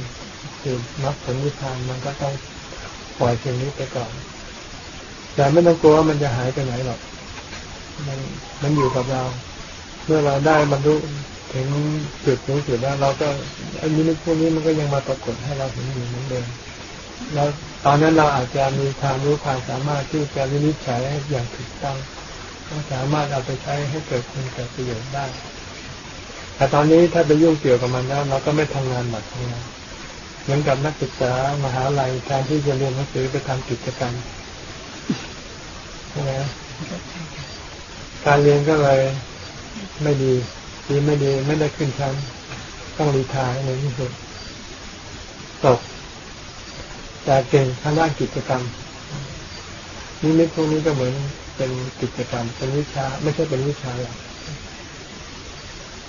คือมรรคผลนิพพานมันก็ต้องปล่อยสิ่งนี้ไปก่อน แต่ไม่ต้องกลัวว่ามันจะหายไปไหนหรอก มันมันอยู่กับเรา เมื่อเราได้บรรลุถึงจุดสูงสุดแล้วเราก็อันนี้พวกนี้มันก็ยังมาปรากฏให้เราเห็นอยู่เหมือนเดิมแล้วตอนนั้นเราอาจจะมีความรู้ความสามารถที่จะวินิจฉัยอย่างถูกต้องก็สามารถเอาไปใช้ให้เกิดคุณเกิดประโยชน์ได้แต่ตอนนี้ถ้าไปยุ่งเกี่ยวกับมันแล้ว เราก็ไม่ทำงานหมักทำงานเหมือนกับนักศึกษามหาลัยแทนที่จะเรียนหนังสือไปทำกิจกรรมใช่ไหม การเรียนก็เลยไม่ดีดีไม่ดีไม่ได้ขึ้นชั้น ต้องรีทายในที่สุดตกแต่เก่งทางด้านกิจกรรมนี่มิตพวกนี้ก็เหมือนเป็นกิจกรรม เป็นวิชา ไม่ใช่เป็นวิชาหรอก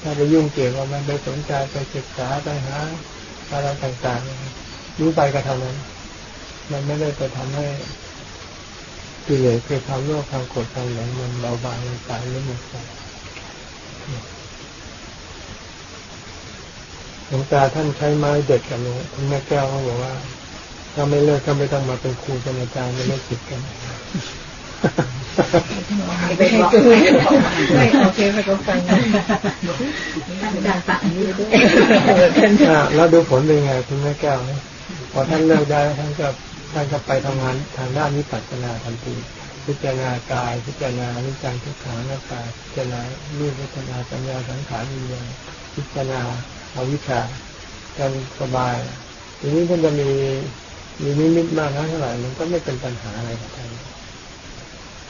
ถ้าไปยุ่งเกี่ยวกับมันไปสนใจไปศึกษาไปหาอะไรต่างๆรู้ไปก็เท่านั้น มันไม่ได้ไปทำให้ กิเลสคือความโลภความโกรธความหลงมันเบาบางลงไปหรือหมดไปหลวงตาท่านใช้ไม้เด็ดกับหลวงคุณแม่แก้วเขาบอกว่าถ้าไม่เลิกก็ไม่ต้องมาเป็นครูเป็นอาจารย์ไม่เลิกจิตกันไม่ให้ตัวไม่โอเคไปก็ฟังอาจารย์สั่งนี้ด้วยแล้วดูผลเป็นไงคุณแม่แก้วพอท่านเลิกได้ท่านก็ ท่านก็ไปทำงานทางด้านนิพพานาทันทีพิจารณากาย พิจารณาวิจังทุกขังหน้าตาพิจารณารูปพิจารณาสัญญาสังขารวิญญาณพิจารณาเอาวิชากันสบายทีนี้ท่านจะมีมีนิมิตมากนะเท่าไหร่มันก็ไม่เป็นปัญหาอะไรกับท่าน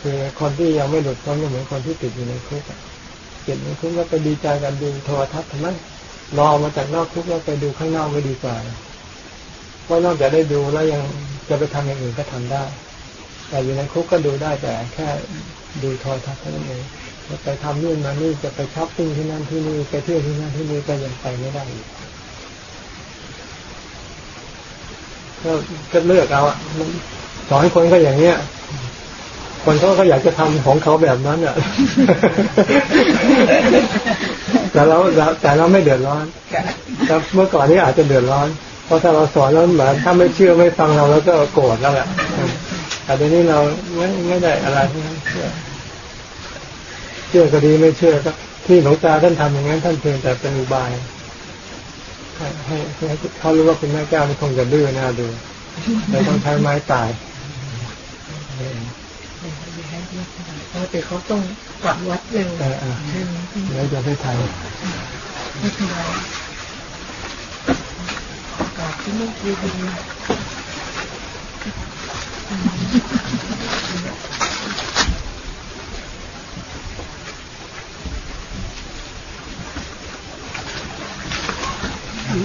คือคนที่ยังไม่หลุดพ้นก็เหมือนคนที่ติดอยู่ในคุกติดในคุกก็ไปดีใจกันดูโทรทัศน์ทำไมรอมาจากนอกคุกแล้วไปดูข้างนอกไม่ดีกว่าเพราะนอกจากได้ดูแล้วยัง จะไปทำอย่างอื่นก็ทำได้ แต่อยู่ในคุกก็ดูได้แต่แค่ดูโทรทัศน์เท่านั้นเองจะไปทำนู่นมานี่จะไปช้อปปิ้งที่นั่นที่นี่ไปเที่ยวที่นั่นที่นี่ก็ยังไปไม่ได้ก็ก็เลือกเอาอะสอนให้คนก็อย่างเนี้ยคนเขาก็อยากจะทำของเขาแบบนั้นอะแต่เราแต่เราไม่เดือดร้อนแต่เมื่อก่อนนี้อาจจะเดือดร้อน ราะถ้าเราสอนแล้วเหมือนถ้าไม่เชื่อไม่ฟังเราแล้วก็โกรธแล้วแหละแต่ทีนี้เราไม่ไม่ได้อะไรเชื่อเชื่อก็ดีไม่เชื่อก็ที่หลวงตาท่านทำอย่างนั้นท่านเพียงแต่เป็นอุบายให้ให้เขารู้ว่าเป็นแม่แก้วมันคงจะดื้อหน้าดูเลยต้องใช้ไม้ตายแต่เขาต้องกลับวัดเร็วแล้วจะไม่ทัน ที่ลูกดีดี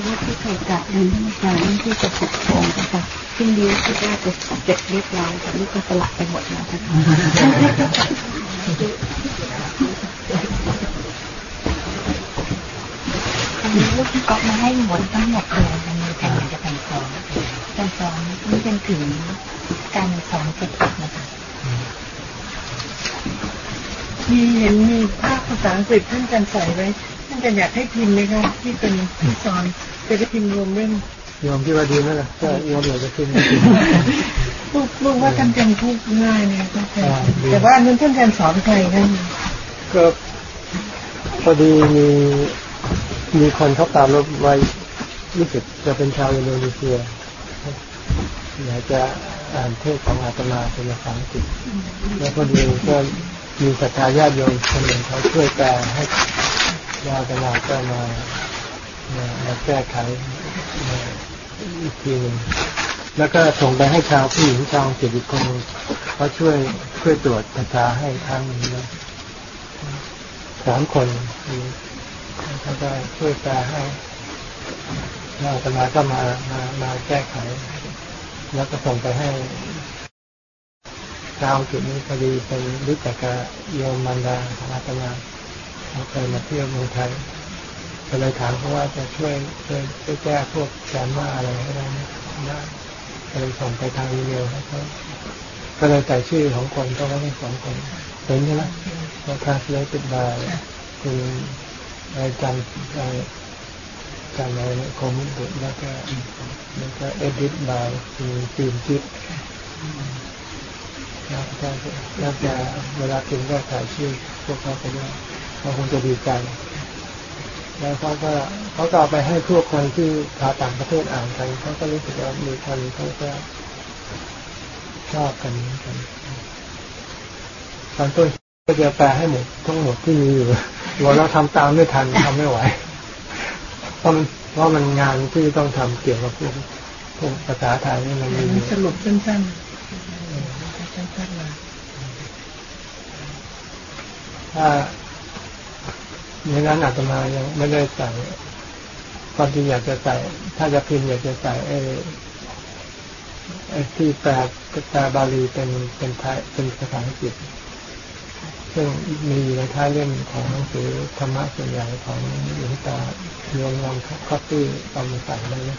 ว่าที่เคยกะเดินที่มาเรื่องที่จะปกครองนะคะซึ่งเลี้ยงที่ได้จะเจ็บเรียบร้อยแต่ลูกก็สลับไปหมดแล้วนะคะตอนนี้ลูกก็มาให้หมดทั้งหมดเลย มันมีแผ่นจะแผ่นสองแผ่นสองนี่เป็นถึงการสอนเจ็ดนะคะมีเห็นมีภาพภาษาอังกฤษท่านอาจารใส่ไว้ท่านอาจารอยากให้พิมพ์ไหมคะที่เป็นที่สอนจะได้พิมพ์รวมเล่มโยมที่ว่าดีไหมล่ะก็โยมอยากจะขึ้นก็ขึ้นลูกลูกว่าท่านอาจารพูดง่ายนะท่านจารย์แต่ว่าอันนั้นท่านอาจารสอนใครกันก็พอดีมีมีคนเขาตามรถไว้ รู้สึกจะเป็นชาวอินโดนีเซียอยากจะอ่านเทศของอาตมาเป็นภาษาอังกฤษแล้วพอดีก็มีศรัทธาญาติโยมคนหนึ่งเขาช่วยแปลให้ญาติอาตมาก็มามามาแก้ไขอีกทีหนึ่งแล้วก็ส่งไปให้ชาวผู้หญิงชาวอังกฤษอีกคนเขาช่วยช่วยตรวจภาษาให้ครั้งนึงนะสามคนเขาก็ช่วยแปลให้ แล้วอาตมาก็มามามาแก้ไข แล้วก็ส่งไปให้ชาวอังกฤษนี้พอดีเป็นรู้จักกับโยมมันดาของอาตมาเขาเคยมาเที่ยวเมืองไทยก็เลยถามเขาว่าจะช่วยช่วยช่วยแก้พวกแกมมาอะไรให้ได้ไหมได้ก็เลยส่งไปทางอีเมลให้เขาก็เลยใส่ชื่อของคนก็ไว้ทั้สองคนเห็นใช่ไหมว่า translated by คุณอะไรจันอะไร จันอะไรคมบุตรแล้วก็แล้วก็ edit by คุณจีนจิตแล้วก็แล้วจะเวลาพิมพ์ก็ถ่ายชื่อพวกเขาไปด้วยเขาคงจะดีใจแล้วเขาก็เขาก็เอไปให้พวกคนที่ชาวต่างประเทศอ่านกันเขาก็รู้สึกว่ามีคนเขาก็ชอบกันเหมือนกันตอนต้นก็จะแปลให้หมดทั้งหมดที่มีอยู่บอกเราทำตามไม่ทันทำไม่ไหว เพราะมันเพราะมันงานที่ต้องทำเกี่ยวกับพวกพวกภาษาไทยนี่มันมีอยู่สรุปสั้นๆสั้นๆมาถ้าอย่างนั้นอาตมายังไม่ได้ใส่ความจริงอยากจะใส่ ถ้าจะพิมพ์อยากจะใส่ไอ้ไอ้ที่แปลแปลบาลีเป็นเป็นไทยเป็นภาษาอังกฤษซึ่งมีอยู่ในท้ายเล่มของหนังสือธรรมะส่วนใหญ่ของหลวงตา โยมลองคัปปี้เอามาใส่ได้ไหม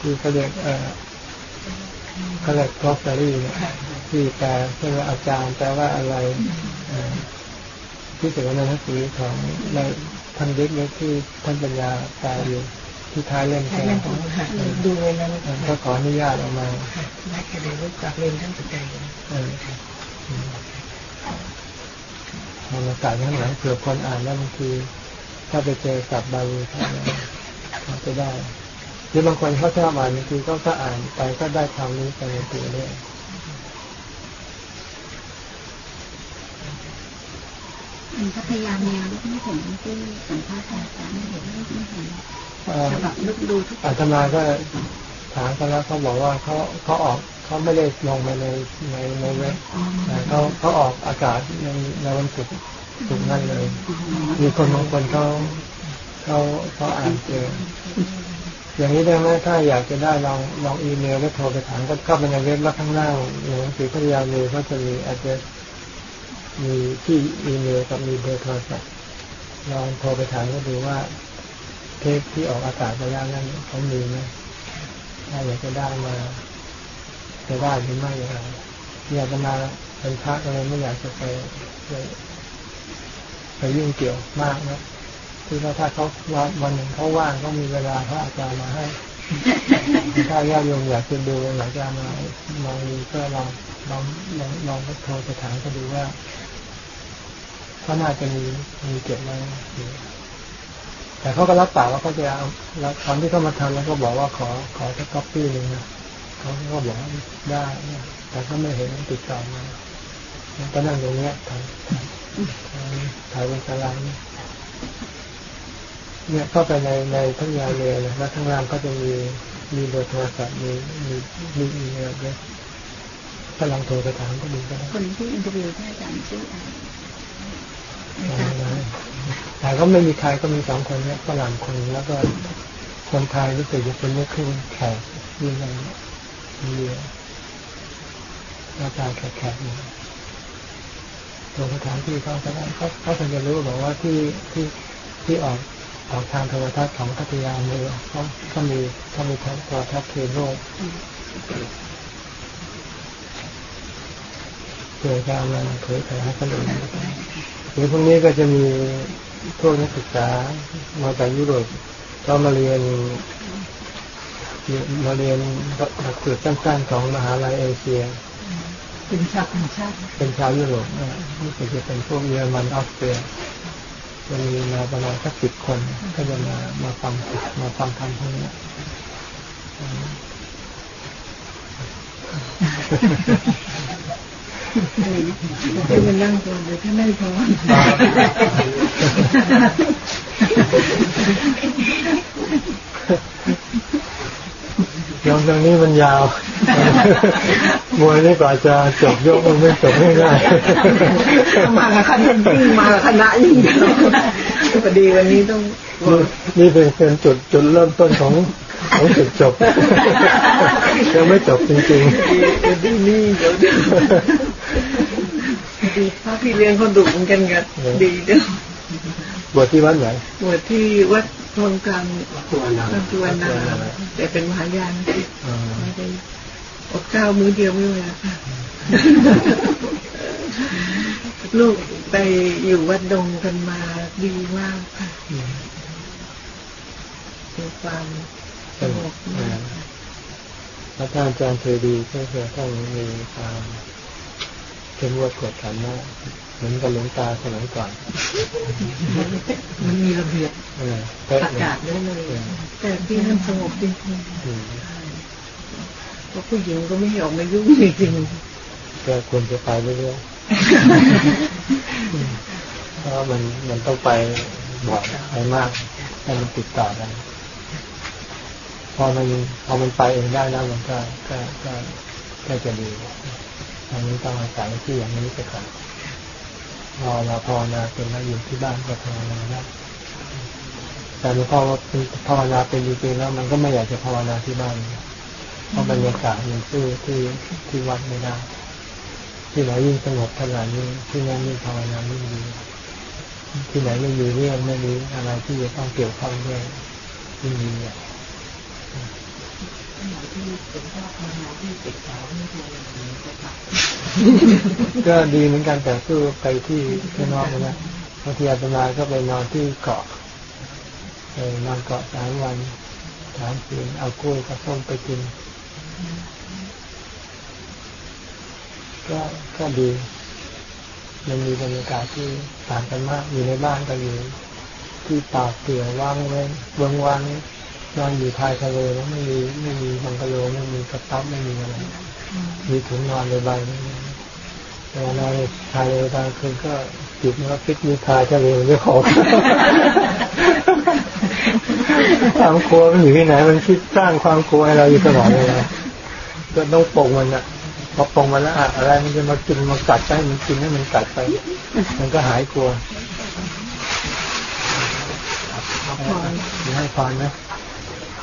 ที่เขาเรียกเอ่อเขาเรียกกรอสเตอรี่เนี่ยที่แปลเช่นว่าอาจารย์แปลว่าอะไรที่เสวนาหนังสือของในท่านเล็กเล็กที่ท่านปัญญาแปลอยู่ที่ท้ายเล่มแค่ดูเวลาก็ขออนุญาตออกมาได้แค่เดี๋ยวลูกกลับเรียนท่านสุดใจเออเอามาใส่ข้างหลังเผื่อคนอ่านแล้วบางที ถ้าไปเจอสับบาลีเขาเขาจะได้หรือบางคนเขาชอบอ่านบางทีก็ก็อ่านไปก็ได้ความรู้ไปในตัวด้วยมันก็พยายามแนวลูกไม่เห็นที่สัมภาษณ์อาจารย์ไม่เห็นลูกไม่เห็นเอ่อจะแบบลูกดูทุกอาตมาก็ถามเขาแล้วเขาบอกว่าเขาเขาออกเขาไม่ได้ลงไปในในในเว็บแต่เขาเขาออกอากาศในในวันศุกร์ ศุกร์นั่นเลย มีคนบางคนเขาเขาเขาอ่านเจอ อย่างนี้ได้ไหมถ้าอยากจะได้ลองลองอีเมลแล้วโทรไปถามก็เข้าไปในเว็บแล้วข้างล่างหนังสือพยามีเขาจะมี address มีที่อีเมลกับมีเบอร์โทรศัพท์ลองโทรไปถามก็ดูว่า เทปที่ออกอากาศไปแล้วนั้นเขามีไหมถ้าอยากจะได้มาจะได้หรือไม่อย่างไรอยากจะมาเป็นพระก็เลยไม่อยากจะไป ไปยุ่งเกี่ยวมากนะคือว่าถ้าเขาวันวันหนึ่งเขาว่างเขามีเวลาเขาอาจจะมาให้ถ้าญาติโยมอยากจะดูอยากจะมาลองดูก็ลองลองลองลองโทรไปถามก็ดูว่าเขาน่าจะมีมีเก็บไว้แต่เขาก็รับปากว่าเขาจะเอาแล้วตอนที่เขามาทำแล้วก็บอกว่าขอขอสักก๊อปปี้หนึ่งนะเขาก็บอกได้แต่เขาไม่เห็นติดต่อมาก็นั่งตรงเนี้ยถ่าย ถ่ายถ่ายบนตารางเนี่ยเนี่ยเข้าไปในในทั้งยาเลยนะแล้วข้างล่างก็จะมีมีเบอร์โทรศัพท์มีมีมีอีเมลด้วยถ้าลองโทรไปถามก็ดีก็ได้คนที่ interview ที่อาจารย์ชื่ออะไรแต่ก็ไม่มีใครก็มีสองคนเนี่ยฝรั่งคนแล้วก็คนไทยรู้สึกจะเป็นลูกครึ่งแขกยิ่งไงมีเดียวหน้าตาแขกๆอยู่ ตัวสถานที่เขาก็ได้เขาเขาคงจะรู้บอกว่าที่ที่ที่ออกออกทางโทรทัศน์ของพัทยาเมืองเขาเขามีเขามีโทรทัศน์เคเบิลเกิดการมันเผยแพร่ให้คนอื่นหรือพวกนี้ก็จะมีพวกนักศึกษามาจากยุโรปก็มาเรียนมาเรียนหลักสูตรสั้นๆของมหาลัยเอเชีย เป็นชาวต่างชาติ เป็นชาวยุโรปนะรู้สึกจะเป็นพวกเยอรมันออสเตรียจะมีมาประมาณสักสิบคน ก็จะมามาฟังมาฟังธรรมพวกนี้ที่มันนั่งตัวเดี๋ยวถ้าไม่พอ ยองตรงนี้มันยาวมวยนี่กว่าจะจบยกมันไม่จบง่ายมากับคณะยิ่งมากับคณะยิ่งพอดีวันนี้ต้องๆนี่เป็นเป็นจุดจุดเริ่มต้นของของจุดจบยังไม่จบจริงเดี๋ยวดีนี่เดี๋ยวดีพระพี่เลี้ยงเขาดุเหมือนกันกันดีเด้อๆบทที่วัดไหนบวชที่วัด ทองกลางตัวนาวัดสุวรรณาแต่เป็นมหายานอ่าไม่ได้อดข้าวมื้อเดียวไม่ไหวค่ะลูกไปอยู่วัดดงกันมาดีมากค่ะมีความสสงงบบมากพระท่านอาจารย์เทดีก็คือท่านมีความเข้มงวดกวดขันมากเห มือนกับหลวงตาสมัยก่อน มันมีระเบียบเออเป๊ะประเลยกาศได้เลย แต่ที่นั่นสงบจริงอืมๆเพราะผู้หญิงก็ไม่ออกมายุ่งจริงก็ควรจะไปเรื่อยๆเพราะว่ามันมันต้องไปบ่อยไปมากให้มันติดต่อกันพอมันพอมันไปเองได้แล้วมันก็ก็ก็ก็จะดีอันนี้ต้องอาศัยที่อย่างนี้ไปก่อน พอเราภาวนาเป็นแล้วอยู่ที่บ้านก็ภาวนาได้แต่หลวงพ่อว่าเป็นภาวนาเป็นจริงๆแล้ว มันก็ไม่อยากจะภาวนาที่บ้านเพราะบรรยากาศมันสู้ที่ที่วัดไม่ได้ที่ไหนยิ่งสงบขนาดนี้ที่นั่นยิ่งภาวนายิ่งดีที่ไหนไม่มีเรื่องไม่มีอะไรที่จะต้องเกี่ยวข้องด้วยยิ่งดีอะ ก็ดีเหมือนกันแต่สู้ไปที่ข้างนอกนะบางทีอาตมาก็ไปนอนที่เกาะไปนอนเกาะสามวันสามคืนเอากล้วยกับส้มไปกิน ก็ก็ดีมันมีบรรยากาศที่ต่างกันมากอยู่ในบ้านก็อยู่ที่ปากเปลี่ยวว่างเว้นเวงวางนอนอยู่ชายทะเลแล้วไม่มีไม่มีบังกะโลไม่มีกระต๊อบไม่มีอะไร มีถุงนอนใบๆนี่เวลานอนในชายทะเลตอนคืนก็จิบแล้วฟิกมีชายทะเลเรื่องของความกลัวมันอยู่ที่ไหน มันคิดสร้างความกลัวให้เราอยู่ตลอดเลยนะก็ต้องปลงมันอะพอปลงมันแล้วอะอะไรมันจะมากินมากัดไปมันกินให้มันกัดไป มันก็หายกลัวๆพอให้พรนะพ